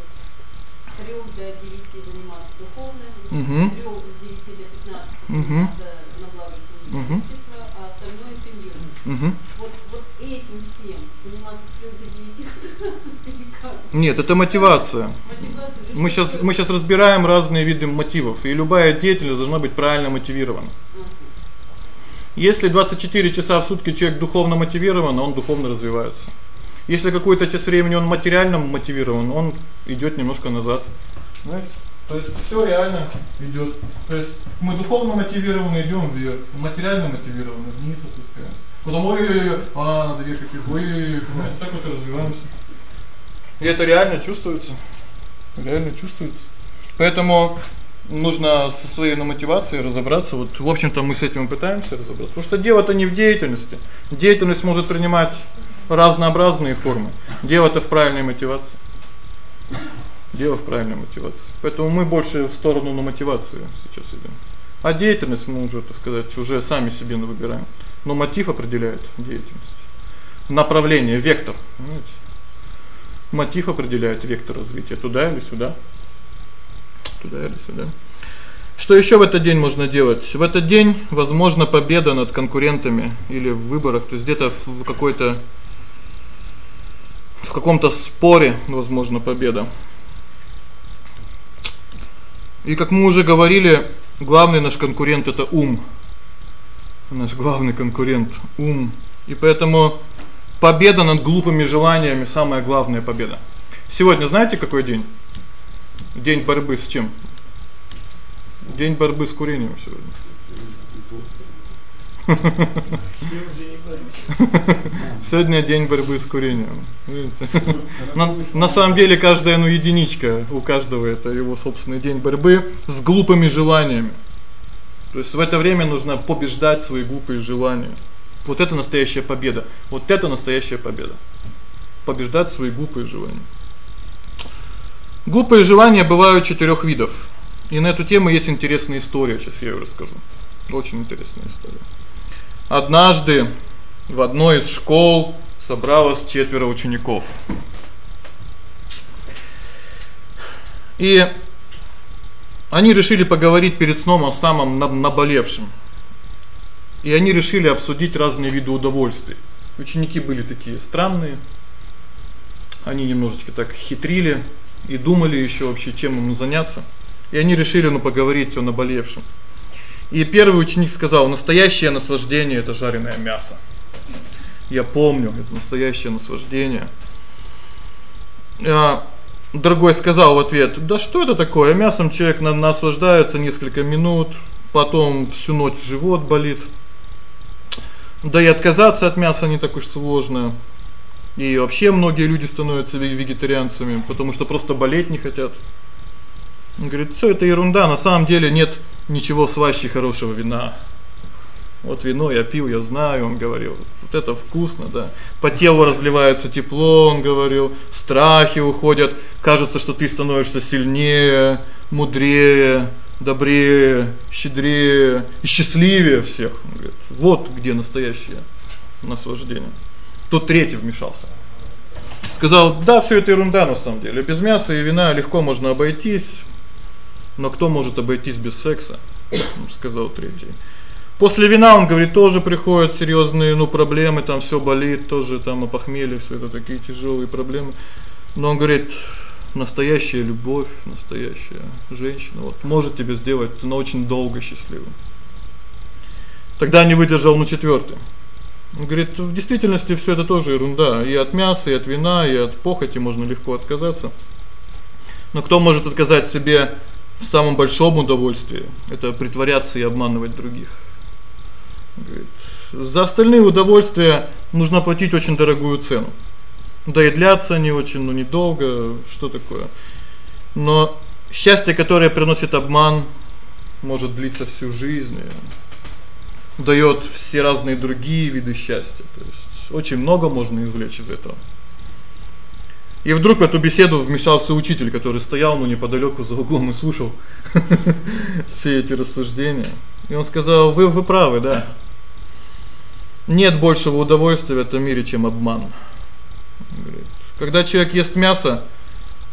с 3 до 9 заниматься духовным, с Мгм. 3 с 9 до 15 Мгм. заниматься на благо семьи общества, а остальное семьей. Угу. Вот, вот этим всем заниматься с 3 до 9 или как? Нет, это мотивация. Мы сейчас мы сейчас разбираем разные виды мотивов, и любая деятельность должна быть правильно мотивирована. Если 24 часа в сутки человек духовно мотивирован, он духовно развивается. Если какой-то час времени он материально мотивирован, он идёт немножко назад. Знаете? То есть всё реально идёт. То есть мы духовно мотивированы, идём вверх, материально мотивированы вниз опускаемся. Потом ой-ой-ой, а надо ехать, ой-ой-ой, понимаете, так вот и развиваемся. И это реально чувствуется. Реально чувствуется. Поэтому нужно со своей на мотивацией разобраться. Вот, в общем-то, мы с этим и пытаемся разобраться. Потому что дело-то не в деятельности. Деятельность может принимать разнообразные формы. Дело-то в правильной мотивации. Дело в правильной мотивации. Поэтому мы больше в сторону на мотивацию сейчас идём. А деятельность мы уже, так сказать, уже сами себе выбираем. Но мотив определяет деятельность. Направление, вектор, понимаете? Мотив определяет вектор развития туда или сюда. Туда или сюда. Что ещё в этот день можно делать? В этот день возможна победа над конкурентами или в выборах, то есть где-то в какой-то в каком-то споре возможна победа. И как мы уже говорили, главный наш конкурент это ум. Наш главный конкурент ум. И поэтому победа над глупыми желаниями самая главная победа. Сегодня знаете, какой день? День борьбы с чем? День борьбы с курением сегодня. Сегодня день борьбы с курением. На, на самом деле каждая ну единичка у каждого это его собственный день борьбы с глупыми желаниями. То есть в это время нужно побеждать свои глупые желания. Вот это настоящая победа. Вот это настоящая победа. Побеждать свои глупые желания. Глупые желания бывают четырёх видов. И на эту тему есть интересная история, сейчас я её расскажу. Очень интересная история. Однажды в одной из школ собралось четверо учеников. И они решили поговорить перед сном о самом наболевшем. И они решили обсудить разные виды удовольствий. Ученики были такие странные. Они немножечко так хитрили и думали ещё вообще чем им заняться. И они решили ну поговорить о наболевшем. И первый ученик сказал: "Настоящее наслаждение это жареное мясо". Я помню, это настоящее наслаждение. А другой сказал в ответ: "Да что это такое? Мясом человек на наслаждается несколько минут, потом всю ночь живот болит". Да и отказаться от мяса не так уж сложно. И вообще многие люди становятся вегетарианцами, потому что просто болеть не хотят. Он говорит: "Всё это ерунда, на самом деле нет ничего слаще хорошего вина". Вот вино я пил, я знаю, он говорил. Вот это вкусно, да. По телу разливается тепло, он говорил. Страхи уходят, кажется, что ты становишься сильнее, мудрее, добрее, щедрее и счастливее всех. Он говорит: "Вот где настоящее наслаждение". Тут третий вмешался. Сказал: "Да, всё это ерунда на самом деле. Без мяса и вина легко можно обойтись. Но кто может обойтись без секса?" сказал третий. После вина, он говорит, тоже приходят серьёзные, ну, проблемы, там всё болит, тоже там опохмелье, всё это такие тяжёлые проблемы. Но он говорит: "Настоящая любовь, настоящая женщина вот может тебя сделать на очень долго счастливым". Тогда не выдержал на четвёртый. Он говорит: "В действительности всё это тоже ерунда. И от мяса, и от вина, и от похоти можно легко отказаться. Но кто может отказать себе в самом большом удовольствии это притворяться и обманывать других?" Говорит: "За остальные удовольствия нужно платить очень дорогую цену. Да и длятся они очень, ну, недолго, что такое? Но счастье, которое приносит обман, может длиться всю жизнь. Даёт все разные другие виды счастья. То есть очень много можно извлечь из этого. И вдруг в эту беседу вмешался учитель, который стоял ну неподалёку за углом и слушал [laughs] все эти рассуждения. И он сказал: "Вы вы правы, да. Нет большего удовольствия в этом мире, чем обман". "Когда человек ест мясо,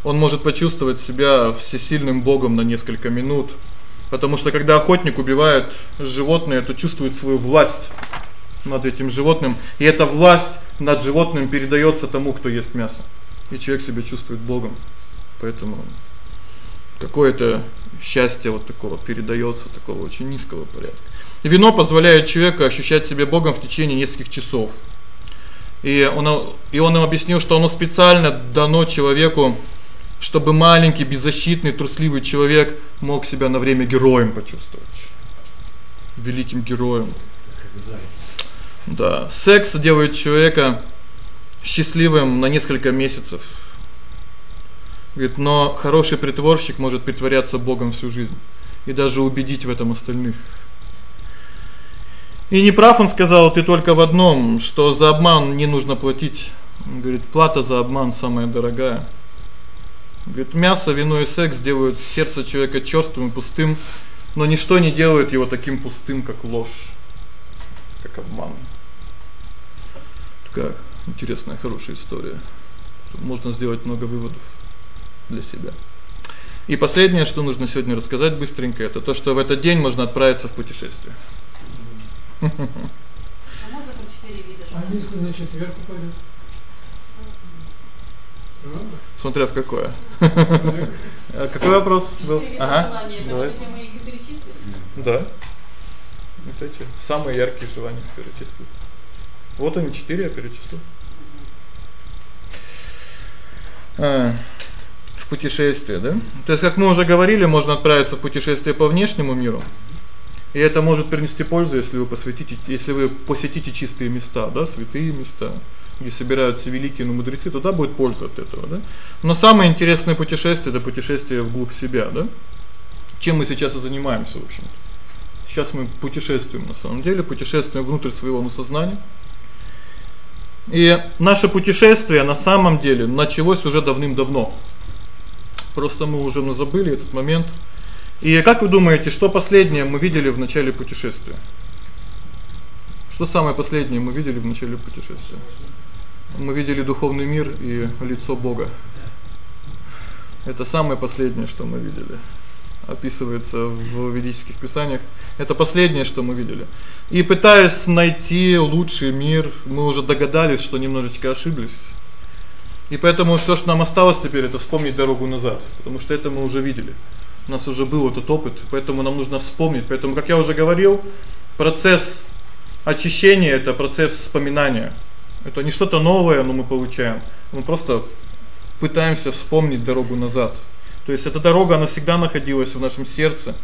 он может почувствовать себя всесильным богом на несколько минут, потому что когда охотник убивает животное, то чувствует свою власть над этим животным, и эта власть над животным передаётся тому, кто ест мясо. И человек себя чувствует богом. Поэтому какое-то счастье вот такого передаётся такого очень низкого порядка. Вино позволяет человеку ощущать себя богом в течение нескольких часов. И он и он им объяснил, что оно специально дано человеку чтобы маленький, беззащитный, трусливый человек мог себя на время героем почувствовать. Великим героем. Да, секс делает человека счастливым на несколько месяцев. Говорит, но хороший притворщик может притворяться богом всю жизнь и даже убедить в этом остальных. И не прав он сказал ты только в одном, что за обман не нужно платить. Он говорит, плата за обман самая дорогая. Говорит, мясо, вино и секс делают сердце человека чёрствым и пустым, но ничто не делает его таким пустым, как ложь, как обман. Такая интересная, хорошая история. Можно сделать много выводов для себя. И последнее, что нужно сегодня рассказать быстренько, это то, что в этот день можно отправиться в путешествие. А можно 4 вида? А если на четверг упадет? Смотря в какое. [laughs] А какой вопрос был? Ага. Давай. Это мы их перечислили. Да. Вот эти самые яркие желания перечислил. Вот они четыре я перечислил. А, в путешествие, да? То есть, как мы уже говорили, можно отправиться в путешествие по внешнему миру. И это может принести пользу, если вы посвятите, если вы посетите чистые места, да, святые места где собираются великие ну, мудрецы, туда будет польза от этого, да? Но самое интересное путешествие это путешествие вглубь себя, да? Чем мы сейчас и занимаемся, в общем-то. Сейчас мы путешествуем на самом деле, путешествуем внутрь своего сознания. И наше путешествие на самом деле началось уже давным-давно. Просто мы уже забыли этот момент. И как вы думаете, что последнее мы видели в начале путешествия? Что самое последнее мы видели в начале путешествия? мы видели духовный мир и лицо Бога. Это самое последнее, что мы видели. Описывается в ведических писаниях. Это последнее, что мы видели. И пытаясь найти лучший мир, мы уже догадались, что немножечко ошиблись. И поэтому всё, что нам осталось теперь это вспомнить дорогу назад, потому что это мы уже видели. У нас уже был этот опыт, поэтому нам нужно вспомнить. Поэтому, как я уже говорил, процесс очищения это процесс вспоминания. Это не что-то новое, но мы получаем. Мы просто пытаемся вспомнить дорогу назад. То есть эта дорога, она всегда находилась в нашем сердце.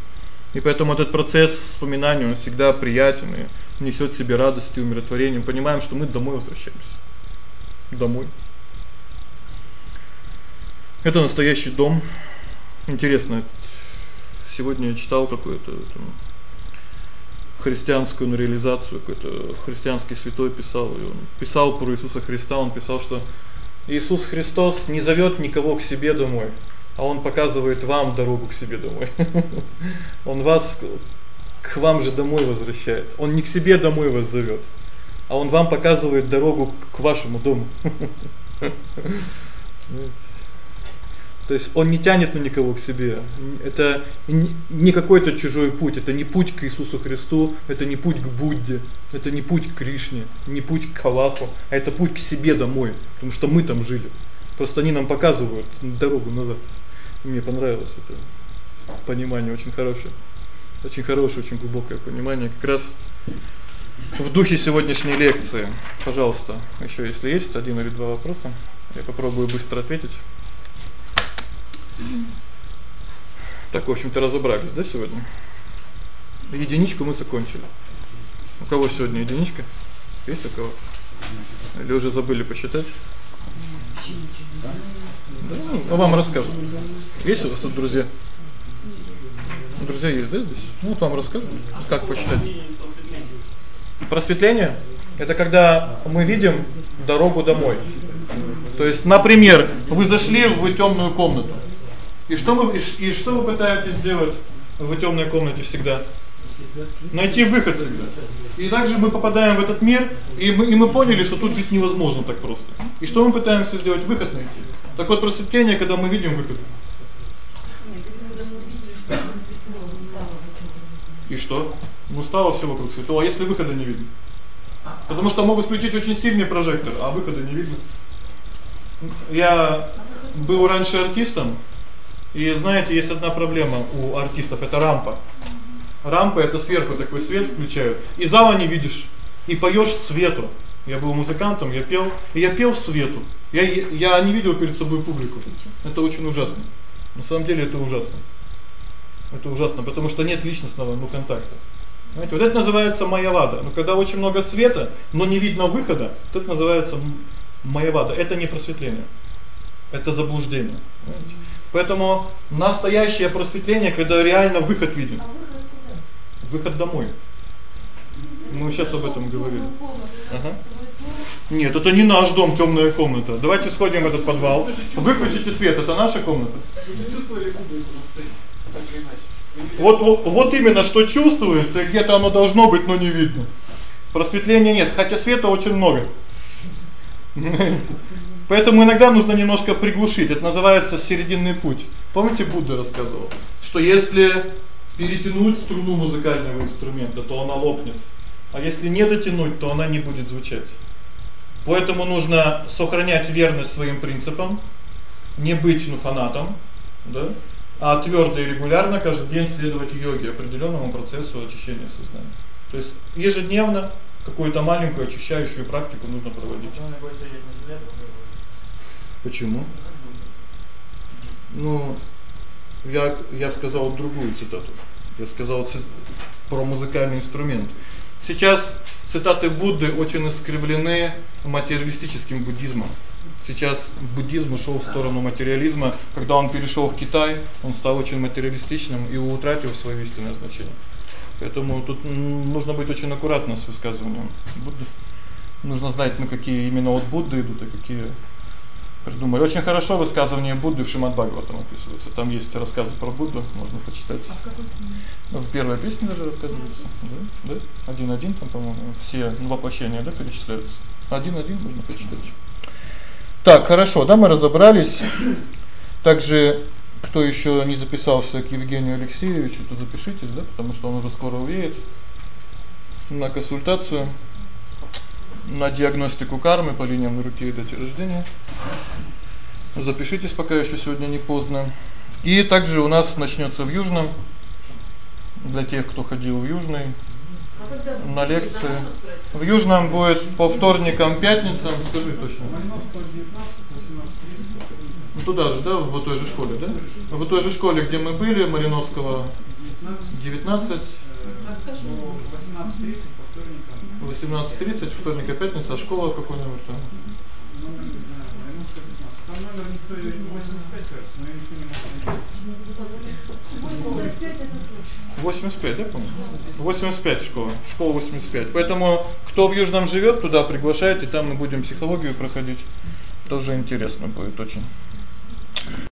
И поэтому этот процесс вспоминания, он всегда приятен и несёт в себе радость и умиротворение. Мы понимаем, что мы домой возвращаемся. Домой. Это настоящий дом. Интересно. Сегодня я читал какое-то христианскую ну, реализацию, какой-то христианский святой писал, и он писал про Иисуса Христа, он писал, что Иисус Христос не зовёт никого к себе домой, а он показывает вам дорогу к себе домой. [laughs] Он вас к вам же домой возвращает. Он не к себе домой вас зовёт, а он вам показывает дорогу к вашему дому. [laughs] То есть он не тянет на никого к себе. Это не какой-то чужой путь, это не путь к Иисусу Христу, это не путь к Будде, это не путь к Кришне, не путь к Аллаху, а это путь к себе домой, потому что мы там жили. Просто они нам показывают дорогу назад. Мне понравилось это понимание очень хорошее. Очень хорошее, очень глубокое понимание, как раз в духе сегодняшней лекции. Пожалуйста, ещё если есть один или два вопроса, я попробую быстро ответить. Так, в общем-то, разобрались, да, сегодня? Единичку мы закончили. У кого сегодня единичка? Есть у кого? Или уже забыли посчитать? Да, ну, вам расскажу. Есть у вас тут друзья? Друзья есть, да, здесь? Ну, вот вам расскажу, как посчитать. Просветление это когда мы видим дорогу домой. То есть, например, вы зашли в тёмную комнату. И что мы и, что вы пытаетесь сделать в тёмной комнате всегда? Найти выход всегда. И также мы попадаем в этот мир, и мы и мы поняли, что тут жить невозможно так просто. И что мы пытаемся сделать выход найти? Так вот просветление, когда мы видим выход. И что? Ну стало всё вокруг светло, а если выхода не видно? Потому что могут включить очень сильный прожектор, а выхода не видно. Я был раньше артистом, и знаете, есть одна проблема у артистов это рампа. Рампа это сверху такой свет включают, и зала не видишь, и поёшь свету. Я был музыкантом, я пел, и я пел свету. Я я не видел перед собой публику. Это очень ужасно. На самом деле это ужасно. Это ужасно, потому что нет личностного ну контакта. Знаете, вот это называется маявада. Но когда очень много света, но не видно выхода, это называется маявада. Это не просветление. Это заблуждение, понимаете? Поэтому настоящее просветление, когда реально выход виден. А выход домой. Мы сейчас об этом говорили. Ага. Нет, это не наш дом, тёмная комната. Давайте сходим в этот подвал. Выключите свет, это наша комната. Вы чувствовали кубы вот, вот вот именно что чувствуется, где-то оно должно быть, но не видно. Просветления нет, хотя света очень много. Поэтому иногда нужно немножко приглушить. Это называется серединный путь. Помните, Будда рассказывал, что если перетянуть струну музыкального инструмента, то она лопнет. А если не дотянуть, то она не будет звучать. Поэтому нужно сохранять верность своим принципам, не быть ну фанатом, да? а твёрдо и регулярно каждый день следовать йоге, определённому процессу очищения сознания. То есть ежедневно какую-то маленькую очищающую практику нужно проводить. Почему? Ну, я я сказал другую цитату. Я сказал про музыкальный инструмент. Сейчас цитаты Будды очень искривлены материалистическим буддизмом. Сейчас буддизм ушёл в сторону материализма. Когда он перешёл в Китай, он стал очень материалистичным и утратил своё истинное значение. Поэтому тут нужно быть очень аккуратным с высказыванием Будды. Нужно знать, на какие именно от Будды идут, а какие придумали. Очень хорошо высказывание Будды в Шримад-Бхагаватам описывается. Там есть рассказы про Будду, можно почитать. А в какой ну, в первой песне даже рассказывается, да? Да? Один-один там, по-моему, все воплощения, да, перечисляются. Один-один можно почитать. Так, хорошо, да, мы разобрались. Также кто ещё не записался к Евгению Алексеевичу, то запишитесь, да, потому что он уже скоро уедет на консультацию на диагностику кармы по линиям руки и дате рождения. Запишитесь, пока ещё сегодня не поздно. И также у нас начнётся в Южном для тех, кто ходил в Южный на лекции. В Южном будет по вторникам, пятницам, скажи точно. Ну туда же, да, в той же школе, да? В той же школе, где мы были, Мариновского 19 18:30 вторник и пятница, школа какой номер там? Там номер никто 85, кажется, но я никто не мог найти. 85, да, помню? 85 школа. Школа 85. Поэтому кто в Южном живёт, туда приглашайте, там мы будем психологию проходить. Тоже интересно будет очень.